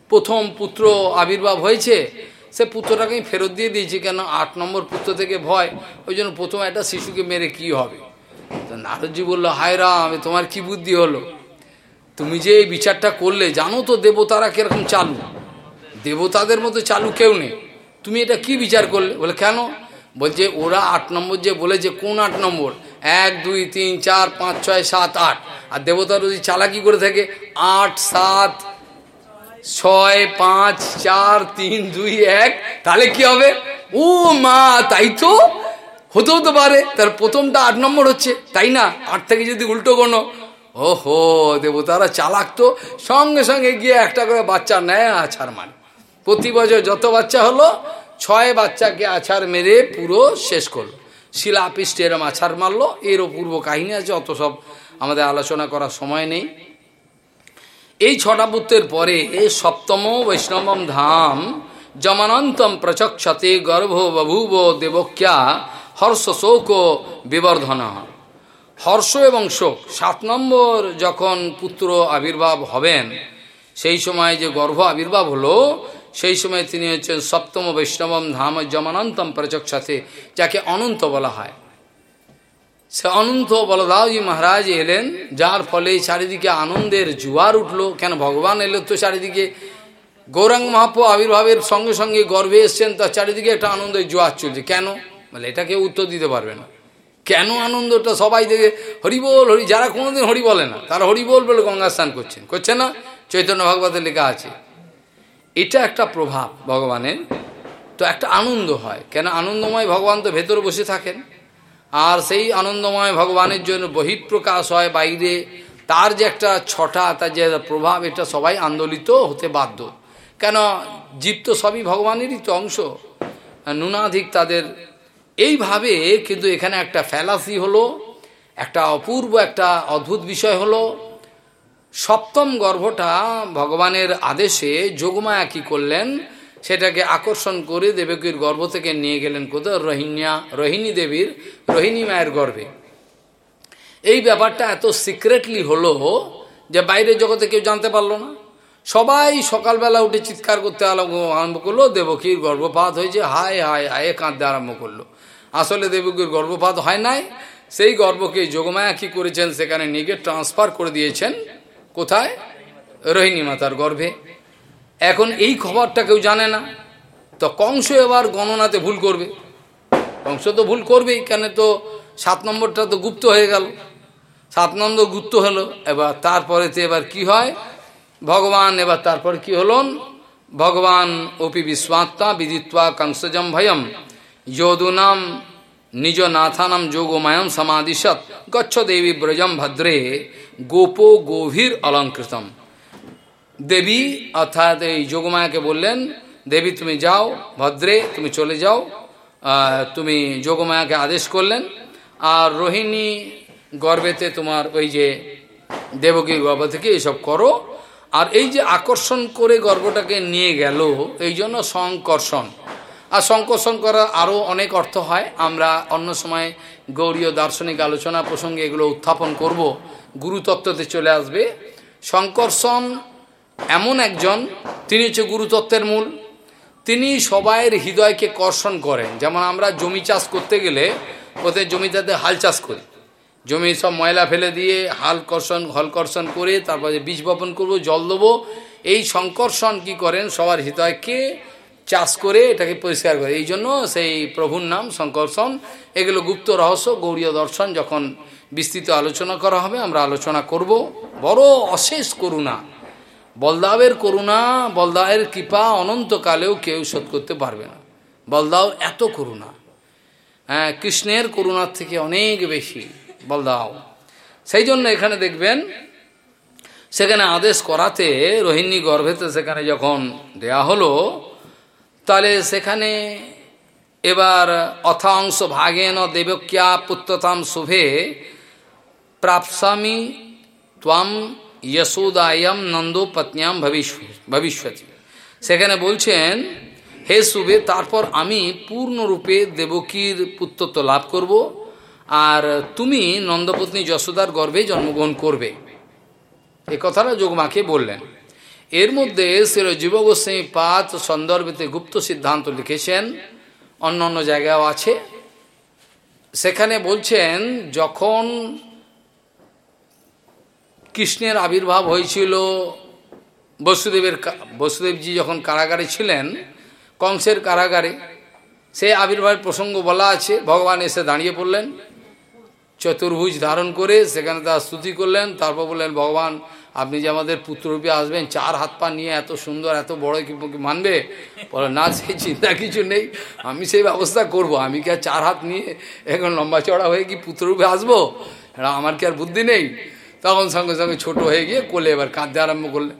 A: প্রথম পুত্র আবির্ভাব হয়েছে। সে পুত্রটাকে আমি ফেরত দিয়ে দিয়েছি কেন আট নম্বর পুত্র থেকে ভয়। ওই জন্য প্রথম একটা শিশুকে মেরে কি হবে? তো নারদজি বলল হায়রা আমি তোমার কি বুদ্ধি হলো? তুমি যে এই বিচারটা করলে, জানো তো দেবতারা কীরকম চালু। দেবতাদের মতো চালু কেউ নেই। তুমি এটা কি বিচার করলে? বলে, কেন? বলছে, ওরা আট নম্বর যে বলেছে, কোন আট নম্বর? এক, দুই, তিন, চার, পাঁচ, ছয়, সাত, আট। আর দেবতার যদি চালাকি করে থাকে, আট, সাত ছয়, পাঁচ, চার, তিন, দুই, এক, তাহলে কি হবে? ও মা, তাই তো? হতে হতে পারে। তার প্রথমটা আট নম্বর হচ্ছে, তাই না? আট থেকে যদি উল্টো কোনো, ওহো, দেবতারা চালাক তো। সঙ্গে সঙ্গে গিয়ে একটা করে বাচ্চা নেয় আছাড় মানে প্রতি বছর যত বাচ্চা হলো, ছয় বাচ্চাকে আছাড় মেরে পুরো শেষ করল। শিলাপৃষ্ঠে এরম আছাড় মারলো। এরও পূর্ব কাহিনী আছে, অত সব আমাদের আলোচনা করার সময় নেই। এই ছটা পুত্রের পরে সপ্তম বৈষ্ণবম ধাম জমানন্তম প্রচক্ষতে গর্ভ বভুব দেবক্যা হর্ষ শোক বিবর্ধন। হর্ষ এবং শোক, সাত নম্বর যখন পুত্র আবির্ভাব হবেন, সেই সময় যে গর্ভ আবির্ভাব হলো, সেই সময় তিনি হচ্ছেন সপ্তম বৈষ্ণবম ধাম জমানন্তম প্রচক্ষতে, যাকে অনন্ত বলা হয়। সে অনন্ত বলদাওজি মহারাজ এলেন, যার ফলে চারিদিকে আনন্দের জুয়ার উঠল। কেন ভগবান এলো তো চারিদিকে গৌরাঙ্গ মহাপ্রু আবির্ভাবের সঙ্গে সঙ্গে গর্ভে এসছেন, তার চারিদিকে একটা আনন্দের জোয়ার চলছে। কেন? বলে এটা কেউ উত্তর দিতে পারবে না। কেন আনন্দটা সবাই দেখে হরিবোল, হরি, যারা কোনোদিন হরি বলে না, তারা হরিবোল বলে গঙ্গা স্নান করছেন। করছে না? চৈতন্য ভাগবতের লেখা আছে। এটা একটা প্রভাব ভগবানের। তো একটা আনন্দ হয়। কেন? আনন্দময় ভগবান তো ভেতরে বসে থাকেন। আর সেই আনন্দময় ভগবানের জন্য বহিঃপ্রকাশ হয় বাইরে। তার যে একটা ছটা, তার যে প্রভাব, এটা সবাই আন্দোলিত হতে বাধ্য। কেন? জীব তো সবই ভগবানেরই তো অংশ। নুনাধিক তাদের। এইভাবে কিন্তু এখানে একটা ফ্যালাসি হলো, একটা অপূর্ব, একটা অদ্ভুত বিষয় হলো, সপ্তম গর্ভটা ভগবানের আদেশে যোগমায়া কি করলেন? সেটাকে আকর্ষণ করে দেবকীর গর্ভ থেকে নিয়ে গেলেন কোথাও রোহিণিয়া, রোহিণী দেবীর, রোহিণী মায়ের গর্ভে। এই ব্যাপারটা এত সিক্রেটলি হলো যে বাইরের জগতে কেউ জানতে পারল না। সবাই সকালবেলা উঠে চিৎকার করতে আরম্ভ করল, দেবকীর গর্ভপাত হয়েছে, হায় হায় হায়, কাঁদতে আরম্ভ করল। আসলে দেবকীর গর্ভপাত হয় নাই। সেই গর্ভকে যোগমায়া কি করেছেন, সেখানে নিয়ে ট্রান্সফার করে দিয়েছেন কোথায়? রোহিণী মাতার গর্ভে। এখন এই খবরটা কেউ জানে না। তো কংস এবার গণনাতে ভুল করবে। কংস তো ভুল করবেই, কেন তো সাত নম্বরটা তো গুপ্ত হয়ে গেল। সাত নম্বর গুপ্ত হলো, এবার তারপরেতে এবার কি হয়? ভগবান, এবার তারপর কি হলন ভগবান অপি বিশ্বাত্মা বিদিত্বা কংসজম ভয়ম যোদুনাম নিজ নাথানাম যোগমায়ম সমাদিশত। গচ্ছ দেবী ব্রজম ভদ্রে গোপ গভীর অলঙ্কৃতম। দেবী, অর্থাৎ এই যোগমায়াকে বললেন, দেবী, তুমি যাও, ভদ্রে, তুমি চলে যাও। তুমি যোগমায়াকে আদেশ করলেন। আর রোহিণী গর্বেতে তোমার ওই যে দেবকীর গর্ভ থেকে এসব করো। আর এই যে আকর্ষণ করে গর্ভটাকে নিয়ে গেল, এই জন্য সংকর্ষণ। আর সংকর্ষণ করার আরও অনেক অর্থ হয়। আমরা অন্য সময় গৌরীয় দার্শনিক আলোচনা প্রসঙ্গে এগুলো উত্থাপন করব। গুরুতত্ত্বতে চলে আসবে। সংকর্ষণ এমন একজন, তিনি হচ্ছে গুরুতত্ত্বের মূল। তিনি সবাইয়ের হৃদয়কে কর্ষণ করেন। যেমন আমরা জমি চাষ করতে গেলে প্রত্যেক জমিটাতে হাল চাষ করি। জমি সব ময়লা ফেলে দিয়ে হাল কর্ষণ হল কর্ষণ করে তারপরে বীজ বপন করব, জল দেবো। এই সংকর্ষণ কি করেন? সবার হৃদয়কে চাষ করে এটাকে পরিষ্কার করে। এই জন্য সেই প্রভুর নাম সংকর্ষণ। এগুলো গুপ্ত রহস্য গৌরীয় দর্শন যখন বিস্তৃত আলোচনা করা হবে, আমরা আলোচনা করব। বড় অশেষ করুণা। বলদাবের করুণা বলদাবের কৃপা অনন্তকালেও কেউ শোধ করতে পারবে না। বলদাও এত করুণা। হ্যাঁ কৃষ্ণের করুণার থেকে অনেক বেশি বলদাও। সেই জন্য এখানে দেখবেন, সেখানে আদেশ করাতে রোহিণী গর্ভেতে সেখানে যখন দেয়া হলো, তাহলে সেখানে এবার অথাংশ ভাগেন দেবক্যা পুত্রতাম শুভে প্রাপসামি ত্বাম যশোদায়ম নন্দো পত্নিয়াম ভবিষ্যতি সেখানে বলছেন, হে শুভে তারপর আমি পূর্ণরূপে দেবকীর পুত্রত্ব লাভ করব, আর তুমি নন্দপত্নী যশোদার গর্ভে জন্মগ্রহণ করবে। এ কথাটা যোগমাকে বললেন। এর মধ্যে শ্রী জীব গোস্বামী পাত সন্দর্ভেতে গুপ্ত সিদ্ধান্ত লিখেছেন অন্য অন্য জায়গাও আছে। সেখানে বলছেন, যখন কৃষ্ণের আবির্ভাব হয়েছিল। বসুদেবের বসুদেবজি যখন কারাগারে ছিলেন, কংসের কারাগারে, সে আবির্ভাবের প্রসঙ্গ বলা আছে। ভগবান এসে দাঁড়িয়ে পড়লেন, চতুর্ভুজ ধারণ করে সেখানে তার স্তুতি করলেন। তারপর বললেন, ভগবান, আপনি যে আমাদের পুত্ররূপে আসবেন, চার হাত পা নিয়ে এত সুন্দর, এত বড় কি মানবে? বলে, না সেই চিন্তা কিছু নেই। আমি সেই ব্যবস্থা করব। আমি কি আর চার হাত নিয়ে এখন লম্বা চড়া হয়ে কি পুত্ররূপে আসব? আমার কি আর বুদ্ধি নেই? তখন সঙ্গে সঙ্গে ছোট হয়ে গিয়ে কোলে এবার কাঁদতে আরম্ভ করলেন।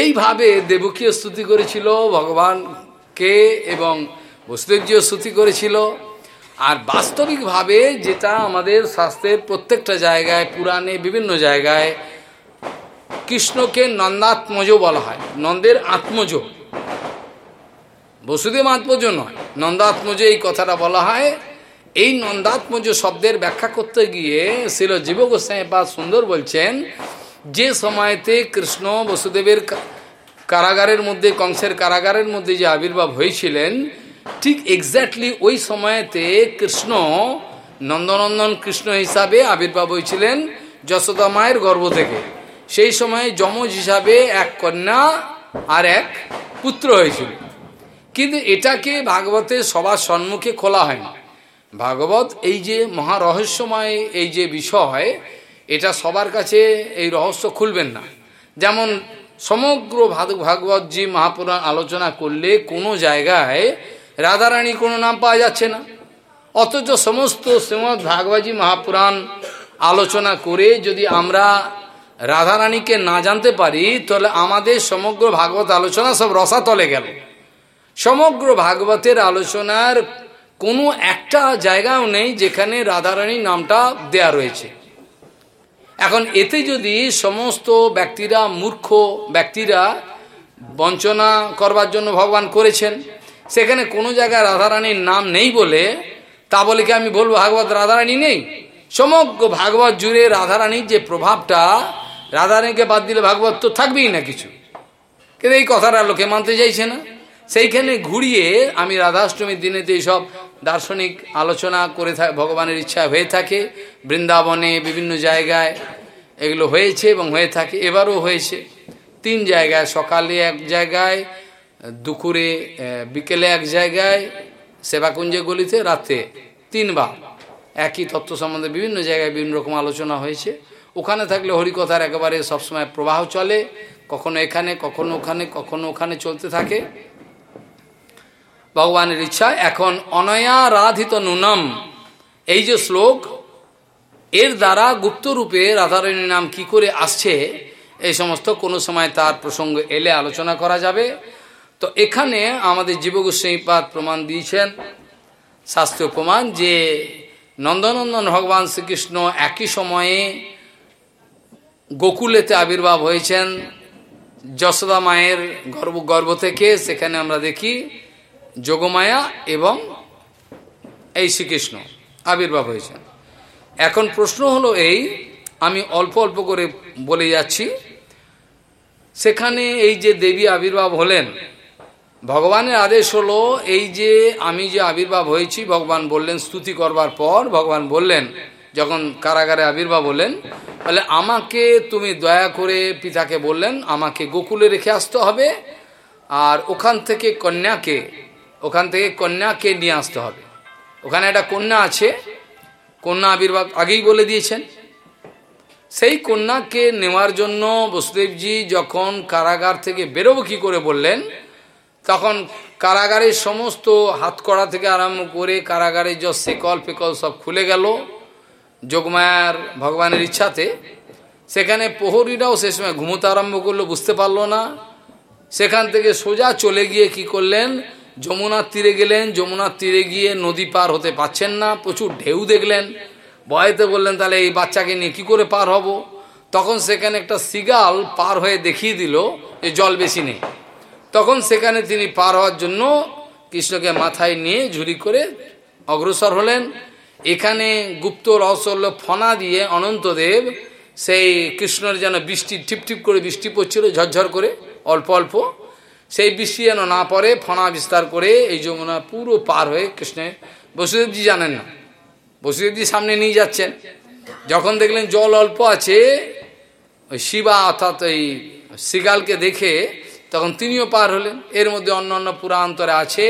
A: এইভাবে দেবকীয় স্তুতি করেছিল ভগবানকে এবং বসুদেবজিও স্তুতি করেছিল। আর বাস্তবিকভাবে যেটা আমাদের শাস্ত্রের প্রত্যেকটা জায়গায়, পুরাণে বিভিন্ন জায়গায় কৃষ্ণকে নন্দাত্মজ বলা হয়। নন্দের আত্মজ। বসুদেব আত্মজ নয়, নন্দাত্মজ এই কথাটা বলা হয়। এই নন্দাত্মজ শব্দের ব্যাখ্যা করতে গিয়ে শিল জীব গোস্বামী পা সুন্দর বলছেন, যে সময়তে কৃষ্ণ বসুদেবের কারাগারের মধ্যে, কংসের কারাগারের মধ্যে যে আবির্ভাব হয়েছিলেন, ঠিক এক্স্যাক্টলি ওই সময়তে কৃষ্ণ নন্দনন্দন কৃষ্ণ হিসাবে আবির্ভাব হয়েছিলেন যশোদা মায়ের গর্ভ থেকে। সেই সময় যমজ হিসাবে এক কন্যা আর এক পুত্র হয়েছিল। কিন্তু এটাকে ভাগবতের সবার সম্মুখে খোলা হয়নি। ভাগবত, এই যে মহা রহস্যময় এই যে বিষয়, এটা সবার কাছে এই রহস্য খুলবেন না। যেমন সমগ্র ভাগবতজি মহাপুরাণ আলোচনা করলে কোনো জায়গায় রাধারানী কোনো নাম পাওয়া যাচ্ছে না। অথচ সমস্ত শ্রীমৎ ভাগবতী মহাপুরাণ আলোচনা করে যদি আমরা রাধারানীকে না জানতে পারি, তাহলে আমাদের সমগ্র ভাগবত আলোচনা সব রসাতলে গেল। সমগ্র ভাগবতের আলোচনার কোনো একটা জায়গাও নেই যেখানে রাধারানীর নামটা দেয়া রয়েছে। এখন এতে যদি সমস্ত ব্যক্তিরা মূর্খ ব্যক্তিরা বঞ্চনা করবার জন্য ভগবান করেছেন, সেখানে কোনো জায়গায় রাধারানীর নাম নেই বলে, তা বলে কি আমি বলব ভাগবত রাধারানী নেই? সমগ্র ভাগবত জুড়ে রাধারানীর যে প্রভাবটা, রাধারানীকে বাদ দিলে ভাগবত তো থাকবেই না কিছু। কিন্তু এই কথাটা লোকে মানতে চাইছে না। সেইখানে ঘুরিয়ে আমি রাধাষ্টমীর দিনেতে এইসব দার্শনিক আলোচনা করে থাকে ভগবানের ইচ্ছা হয়ে থাকে। বৃন্দাবনে বিভিন্ন জায়গায় এগুলো হয়েছে এবং হয়ে থাকে, এবারও হয়েছে। তিন জায়গায়, সকালে এক জায়গায়, দুপুরে বিকেলে এক জায়গায়, সেবাকুঞ্জে গলিতে, রাতে তিনবার। একই তত্ত্ব সম্বন্ধে বিভিন্ন জায়গায় বিভিন্ন রকম আলোচনা হয়েছে। ওখানে থাকলে হরিকথার একেবারে সবসময় প্রবাহ চলে, কখনো এখানে, কখনো ওখানে কখনো ওখানে চলতে থাকে। ভগবানের ইচ্ছা, এখন অনয়া রাধিত নুনম। এই যে শ্লোক, এর দ্বারা গুপ্তরূপে রাধারণীর নাম কি করে আসছে, এই সমস্ত কোনো সময় তার প্রসঙ্গ এলে আলোচনা করা যাবে। তো এখানে আমাদের জীবগোস্বাইপাদ প্রমাণ দিয়েছেন, শাস্ত্রীয় প্রমাণ যে নন্দনন্দন ভগবান শ্রীকৃষ্ণ একই সময়ে গোকুলেতে আবির্ভাব হয়েছেন, যশোদা মায়ের গর্ভ গর্ভ থেকে, সেখানে আমরা দেখি যোগমায়া এবং এই শ্রীকৃষ্ণ আবির্ভাব হয়েছেন। এখন প্রশ্ন হলো এই, আমি অল্প অল্প করে বলে যাচ্ছি, সেখানে এই যে দেবী আবির্ভাব হলেন, ভগবানের আদেশ হলো এই যে আমি যে আবির্ভাব হয়েছি, ভগবান বললেন স্তুতি করবার পর, ভগবান বললেন, যখন কারাগারে আবির্ভাব হলেন বলে আমাকে তুমি দয়া করে পিতাকে বললেন, আমাকে গোকুলে রেখে আসতে হবে, আর ওখান থেকে কন্যাকে ওখান থেকে কন্যাকে নিয়ে আসতে হবে। ওখানে একটা কন্যা আছে, কন্যা আবির্ভাব আগেই বলে দিয়েছেন। সেই কন্যাকে নেওয়ার জন্য বসুদেবজি যখন কারাগার থেকে বেরোবো কী করে বললেন, তখন কারাগারের সমস্ত হাতকড়া থেকে আরম্ভ করে কারাগারের যে সেকল ফেকল সব খুলে গেল যোগমায়ার ভগবানের ইচ্ছাতে। সেখানে প্রহরীরাও সে সময় ঘুমোতে আরম্ভ করল, বুঝতে পারল না। সেখান থেকে সোজা চলে গিয়ে কি করলেন যমুনার তীরে গেলেন যমুনার তীরে গিয়ে নদী পার হতে পাচ্ছেন না, প্রচুর ঢেউ দেখলেন। ভয়েতে বললেন, তাহলে এই বাচ্চাকে নিয়ে কী করে পার হব? তখন সেখানে একটা সিগাল পার হয়ে দেখিয়ে দিল যে জল বেশি নেই। তখন সেখানে তিনি পার হওয়ার জন্য কৃষ্ণকে মাথায় নিয়ে ঝুরি করে অগ্রসর হলেন। এখানে গুপ্ত রহস্য ফনা দিয়ে অনন্তদেব সেই কৃষ্ণর যেন বৃষ্টি টিপটিপ করে বৃষ্টি পড়ছিল, ঝরঝর করে, অল্প অল্প। সেই বৃষ্টি যেন না পড়ে ফনা বিস্তার করে এই যমুনা পুরো পার হয়ে কৃষ্ণের বসুদেবজি জানেন না। বসুদেবজি সামনে নিয়ে যাচ্ছেন। যখন দেখলেন জল অল্প আছে, ওই শিবা অর্থাৎ ওই সিগালকে দেখে তখন তিনিও পার হলেন। এর মধ্যে অন্য অন্য পুরান্তরে আছে।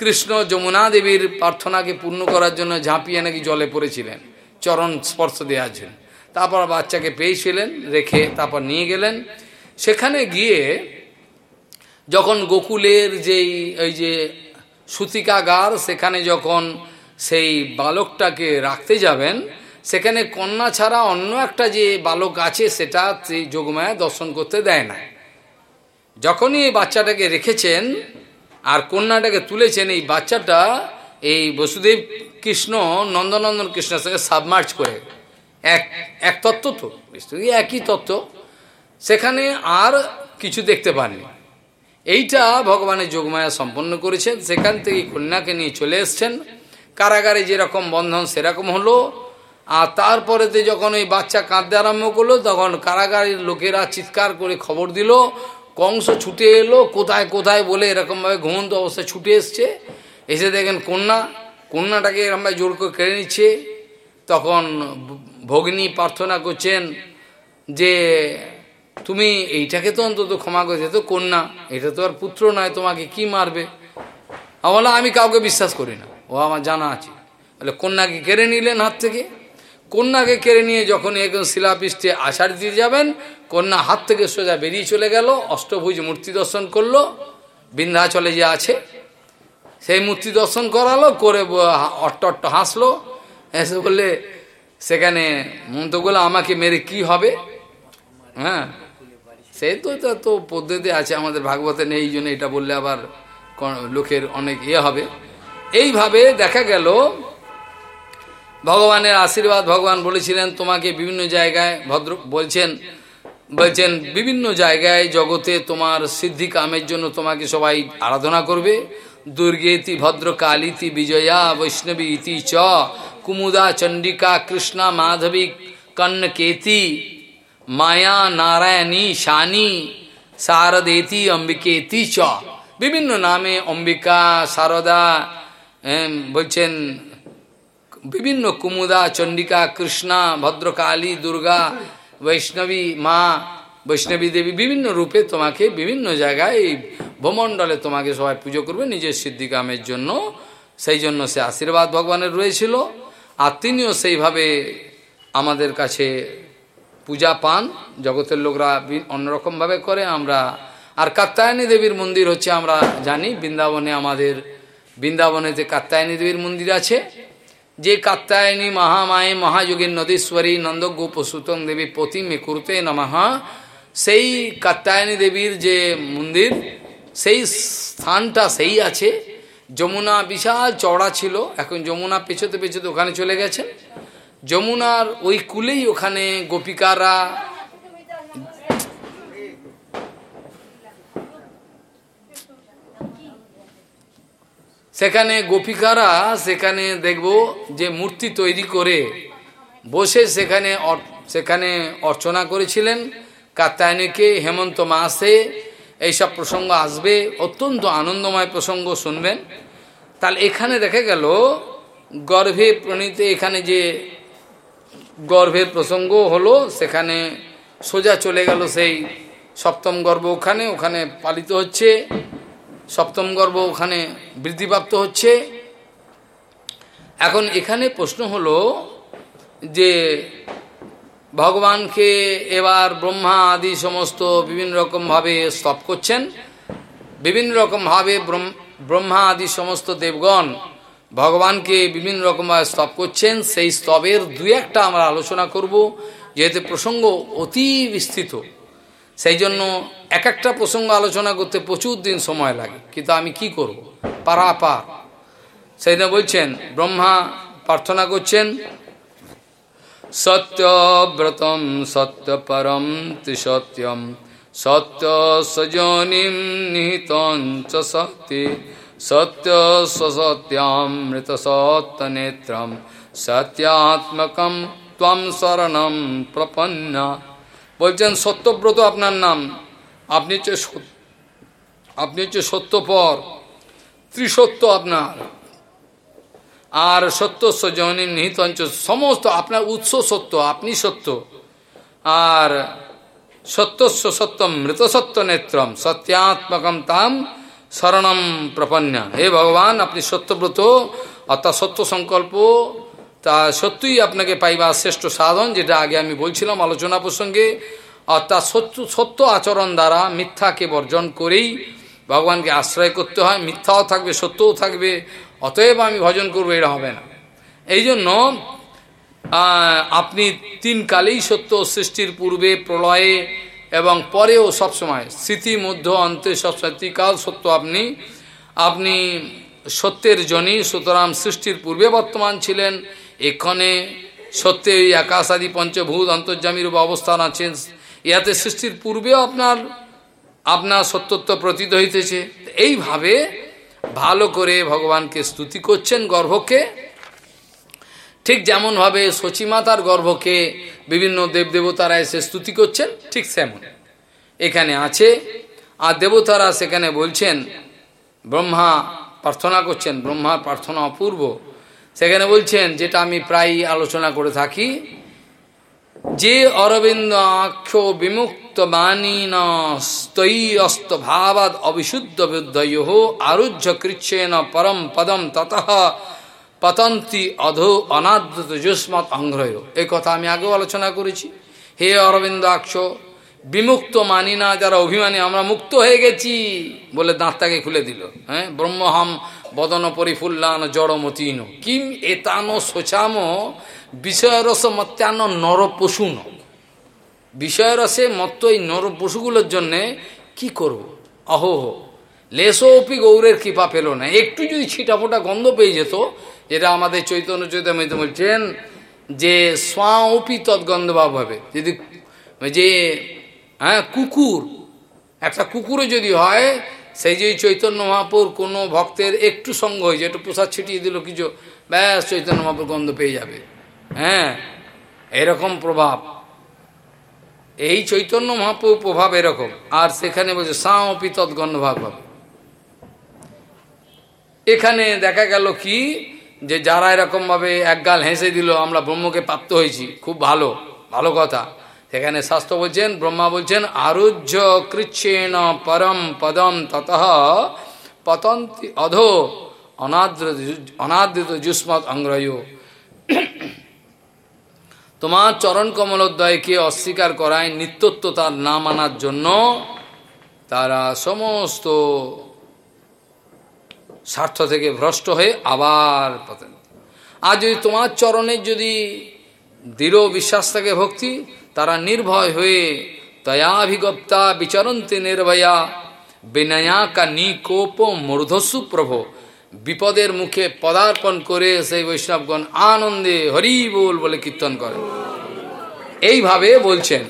A: কৃষ্ণ যমুনা দেবীর প্রার্থনাকে পূর্ণ করার জন্য ঝাঁপিয়ে নাকি জলে পড়েছিলেন, চরণ স্পর্শ দেওয়ার জন্য। তারপর বাচ্চাকে পেয়েছিলেন, রেখে তারপর নিয়ে গেলেন। সেখানে গিয়ে যখন গোকুলের যেই, ওই যে সুতিকাগার, সেখানে যখন সেই বালকটাকে রাখতে যাবেন, সেখানে কন্যা ছাড়া অন্য একটা যে বালক আছে, সেটা সেই যোগমায়া দর্শন করতে দেয় না। যখনই এই বাচ্চাটাকে রেখেছেন আর কন্যাটাকে তুলেছেন, এই বাচ্চাটা এই বসুদেব কৃষ্ণ, নন্দনন্দন কৃষ্ণের সঙ্গে সাবমার্চ করে। এক এক তত্ত্ব তো একই তত্ত্ব। সেখানে আর কিছু দেখতে পাননি। এইটা ভগবানের যোগমায়া সম্পন্ন করেছেন। সেখান থেকে কন্যাকে নিয়ে চলে এসছেন। কারাগারে যেরকম বন্ধন, সেরকম হলো। আর তারপরেতে যখন ওই বাচ্চা কাঁদতে আরম্ভ করল, তখন কারাগারের লোকেরা চিৎকার করে খবর দিল, কংস ছুটে এলো, কোথায় কোথায়? বলে এরকমভাবে ঘুমন্ত অবস্থায় ছুটে এসছে। এসে দেখেন কন্যা, কন্যাটাকে এরকমভাবে জোর করে কেড়ে নিচ্ছে। তখন ভগ্নী প্রার্থনা করছেন যে তুমি এইটাকে তো অন্তত ক্ষমা করেছে তো কন্যা, এটা তো আর পুত্র নয়, তোমাকে কি মারবে? বলো আমি কাউকে বিশ্বাস করি না, ও আমার জানা আছে। বলে কন্যাকে কেড়ে নিলেন হাত থেকে? কন্যাকে কেড়ে নিয়ে যখন একজন শিলাপৃষ্ঠে আষাঢ় দিয়ে যাবেন, কন্যা হাত থেকে সোজা বেরিয়ে চলে গেল, অষ্টভুজ মূর্তি দর্শন করল, বিন্ধ্যাচলে যে আছে, সেই মূর্তি দর্শন করালো, করে অট্ট অট্ট হাসলো, এসে বললে, সেখানে মন্ত্রগুলো আমাকে মেরে কি হবে? হ্যাঁ সেই তো এটা তো পদ্ধতি আছে, আমাদের ভাগবতে নেই, এই জন্য এটা বললে আবার লোকের অনেক ইয়ে হবে। এইভাবে দেখা গেল, ভগবানের আশীর্বাদ, ভগবান বলেছিলেন, তোমাকে বিভিন্ন জায়গায় ভদ্র বলছেন বলছেন, বিভিন্ন জায়গায় জগতে তোমার সিদ্ধি কামের জন্য তোমাকে সবাই আরাধনা করবে। দুর্গেতি ভদ্র কালীতি বিজয়া, বৈষ্ণবী, ইতি চ, কুমুদা, চণ্ডিকা, কৃষ্ণা, মাধবী কন্নকেতি মায়া, নারায়ণী, শানি শারদেতি অম্বিকেতি চ। বিভিন্ন নামে অম্বিকা শারদা বলছেন, বিভিন্ন কুমুদা, চণ্ডিকা, কৃষ্ণা, ভদ্রকালী, দুর্গা, বৈষ্ণবী, মা, বৈষ্ণবী দেবী, বিভিন্ন রূপে তোমাকে বিভিন্ন জায়গায় এই ভূমণ্ডলে তোমাকে সবাই পুজো করবে নিজের সিদ্ধিকামের জন্য। সেই জন্য সে আশীর্বাদ ভগবানের রয়েছিল। আর তিনিও সেইভাবে আমাদের কাছে পূজা পান, জগতের লোকরা অন্যরকমভাবে করে, আমরা আর কাত্তায়নী দেবীর মন্দির হচ্ছে, আমরা জানি, বৃন্দাবনে আমাদের বৃন্দাবনেতে কাত্তায়নী দেবীর মন্দির আছে, যে কাত্তায়নী মহামায়ে মহাযোগীর নদীশ্বরী নন্দগোপ সুতং দেবী প্রতিমে কুরতে নমহা সেই কাত্তায়নী দেবীর যে মন্দির, সেই স্থানটা সেই আছে। যমুনা বিশাল চওড়া ছিল, এখন যমুনা পেছোতে পেছোতে ওখানে চলে গেছেন যমুনার ওই কুলেই ওখানে গোপিকারা সেখানে গোপিকারা, সেখানে দেখব যে মূর্তি তৈরি করে বসে সেখানে সেখানে অর্চনা করেছিলেন। কাত্যায়নীকে হেমন্ত মাসে এইসব প্রসঙ্গ আসবে, অত্যন্ত আনন্দময় প্রসঙ্গ শুনবেন। তাহলে এখানে দেখা গেল, গর্ভে প্রণীতে এখানে যে গর্ভের প্রসঙ্গ হলো, সেখানে সোজা চলে গেল সেই সপ্তম গর্ভ ওখানে ওখানে পালিত হচ্ছে। সপ্তম গর্ভ ওখানে বৃদ্ধিপ্রাপ্ত হচ্ছে। এখন এখানে প্রশ্ন হলো যে ভগবানকে এবার ব্রহ্মা আদি সমস্ত বিভিন্ন রকমভাবে স্তব করছেন। বিভিন্ন রকমভাবে ব্রহ্মা আদি সমস্ত দেবগণ ভগবানকে বিভিন্ন রকমভাবে স্তব করছেন। সেই স্তবের দু একটা আমরা আলোচনা করব, যেহেতু প্রসঙ্গ অতি বিস্তৃত। সেই জন্য এক একটা প্রসঙ্গ আলোচনা করতে প্রচুর দিন সময় লাগে। কিন্তু আমি কি করব? পারাপার। সেই বলছেন, ব্রহ্মা প্রার্থনা করছেন, সত্যব্রতম সত্যপরম ত্রিসত্যম সত্য সজনিম নিহিতঞ্চ সত্যি সত্য সসত্যামৃত সত্য নেত্রম, সত্যাত্মকম ত্বম শরণম প্রপন্না। বলছেন, সত্যব্রত আপনার নাম, আপনি হচ্ছে আপনি হচ্ছে সত্যপর, ত্রিসত্য আপনার। আর সত্য সজনী নিহিত অঞ্চল সমস্ত, আপনার উৎস সত্য, আপনি সত্য। আর সত্যস্ব সত্যম মৃত সত্য নেত্রম, সত্যাত্মকম তাম শরণম প্রপন্যা হে ভগবান, আপনি সত্যব্রত অর্থাৎ সত্য সংকল্প, তা সত্যই আপনাকে পাইবা শ্রেষ্ঠ সাধন, যেটা আগে আমি বলছিলাম আলোচনা প্রসঙ্গে। অর্থাৎ সত্য সত্য আচরণ দ্বারা মিথ্যাকে বর্জন করেই ভগবানকে আশ্রয় করতে হয়। মিথ্যাও থাকবে, সত্যও থাকবে, অতএব আমি ভজন করব এটা হবে না। এই জন্য আপনি তিন কালেই সত্য সৃষ্টির পূর্বে প্রলয়ে এবং পরেও সবসময় স্মৃতি মধ্য অন্তে সবসময় সত্য আপনি আপনি সত্যের জনি, সুতরাং সৃষ্টির পূর্বে বর্তমান ছিলেন, এক্ষণে সত্যে ওই আকাশ আদি পঞ্চভূত অন্তর্জামীর অবস্থান আছেন, ইয়াতে সৃষ্টির পূর্বেও আপনার আপনার সত্যত্ব প্রতীত হইতেছে। এইভাবে ভালো করে ভগবানকে স্তুতি করছেন গর্ভকে ঠিক যেমনভাবে সচিমাতার গর্ভকে বিভিন্ন দেবদেবতারা এসে স্তুতি করছেন, ঠিক তেমন এখানে আছে, আর দেবতারা সেখানে বলছেন, ব্রহ্মা প্রার্থনা করছেন ব্রহ্মার প্রার্থনা অপূর্ব। সেখানে বলছেন, যেটা আমি প্রায় আলোচনা করে থাকি, যে অরবিন্দ আক্ষ বিমুক্ত বাণী স্তয়ী অস্ত ভাবাদ অবিশুদ্ধ বুদ্ধয় আরুহ্য কৃচ্ছেন পরম পদম তত পতন্তি অধো অনাদ্রত যুষ্মত অংগ্রয় এই কথা আমি আগেও আলোচনা করেছি। হে অরবিন্দাক্ষ, বিমুক্ত মানি না যারা অভিমানী, আমরা মুক্ত হয়ে গেছি বলে দাঁতটাকে খুলে দিল। হ্যাঁ? ব্রহ্মহাম বদন পরিফুল্লান জড়মতীন কিম এতানো শোচাম বিষয়রস মত্যান্ন নর পশুন বিষয়রসে মত্ত এই নর পশুগুলোর জন্যে কি করব? অহোহ। লেসোপি গৌরের কৃপা পেল না। একটু যদি ছিটাফোটা গন্ধ পেয়ে যেত যেটা আমাদের চৈতন্য চৈতন্য বলছেন যে স্বাউপি তৎগন্ধভাব হবে। যদি যে হ্যাঁ কুকুর, একটা কুকুরও যদি হয়, সেই যে চৈতন্য মহাপুর কোনো ভক্তের একটু সঙ্গ হয়েছে, একটু প্রসাদ ছিটিয়ে দিল কিছু, ব্যাস চৈতন্য মহাপুর গন্ধ পেয়ে যাবে। হ্যাঁ এরকম প্রভাব। এই চৈতন্য মহাপুর প্রভাব এরকম। আর সেখানে বলছে সাঁপি তৎগন্ধভাব হবে। এখানে দেখা গেল কি যে যারা এরকমভাবে একগাল হেসে দিল, আমরা ব্রহ্মকে প্রাপ্ত হয়েছি। খুব ভালো ভালো কথা। সেখানে শাস্ত্র বলছেন, ব্রহ্মা বলছেন আরুহ্য কৃচ্ছেন পরম পদম তত পতন্তি অধো অনাদ্রিত অনাদৃত যুষ্মত অঙ্গ্রয়। তোমার চরণ কমলোদ্দয়কে অস্বীকার করায় নিত্যত্ব তার না মানার জন্য তারা সমস্ত স্বার্থ থেকে ভ্রষ্ট হয়ে আবার পতন আর যদি তোমার চরণের যদি দৃঢ় বিশ্বাস থাকে ভক্তি, তারা নির্ভয় হয়ে তয়াভিগপ্তা বিচরন্তি নির্ভয়া, বিনয়া কা নিকোপ মূর্ধসু প্রভ, বিপদের মুখে পদার্পণ করে সেই বৈষ্ণবগণ আনন্দে হরি বল বলে কীর্তন করেন। এইভাবে বলছেন।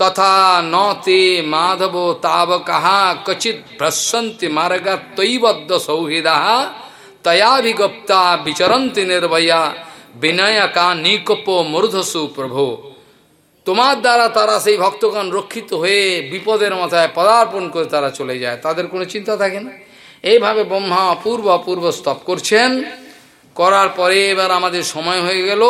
A: তথা ন তে মাধব তাব কাহা কচিত ভ্রসন্তি মার্গা তৈবদ্ধ সৌহৃদা তয়াভিগপ্তা বিচরন্তি নির্ভয়া বিনয়কা নিকপ মূর্ধসু প্রভো তোমার দ্বারা তারা সেই ভক্তগণ রক্ষিত হয়ে বিপদের মাথায় পদার্পণ করে তারা চলে যায়। তাদের কোনো চিন্তা থাকে না। এইভাবে ব্রহ্মা অপূর্ব অপূর্ব স্তব করছেন। করার পরে এবার আমাদের সময় হয়ে গেল।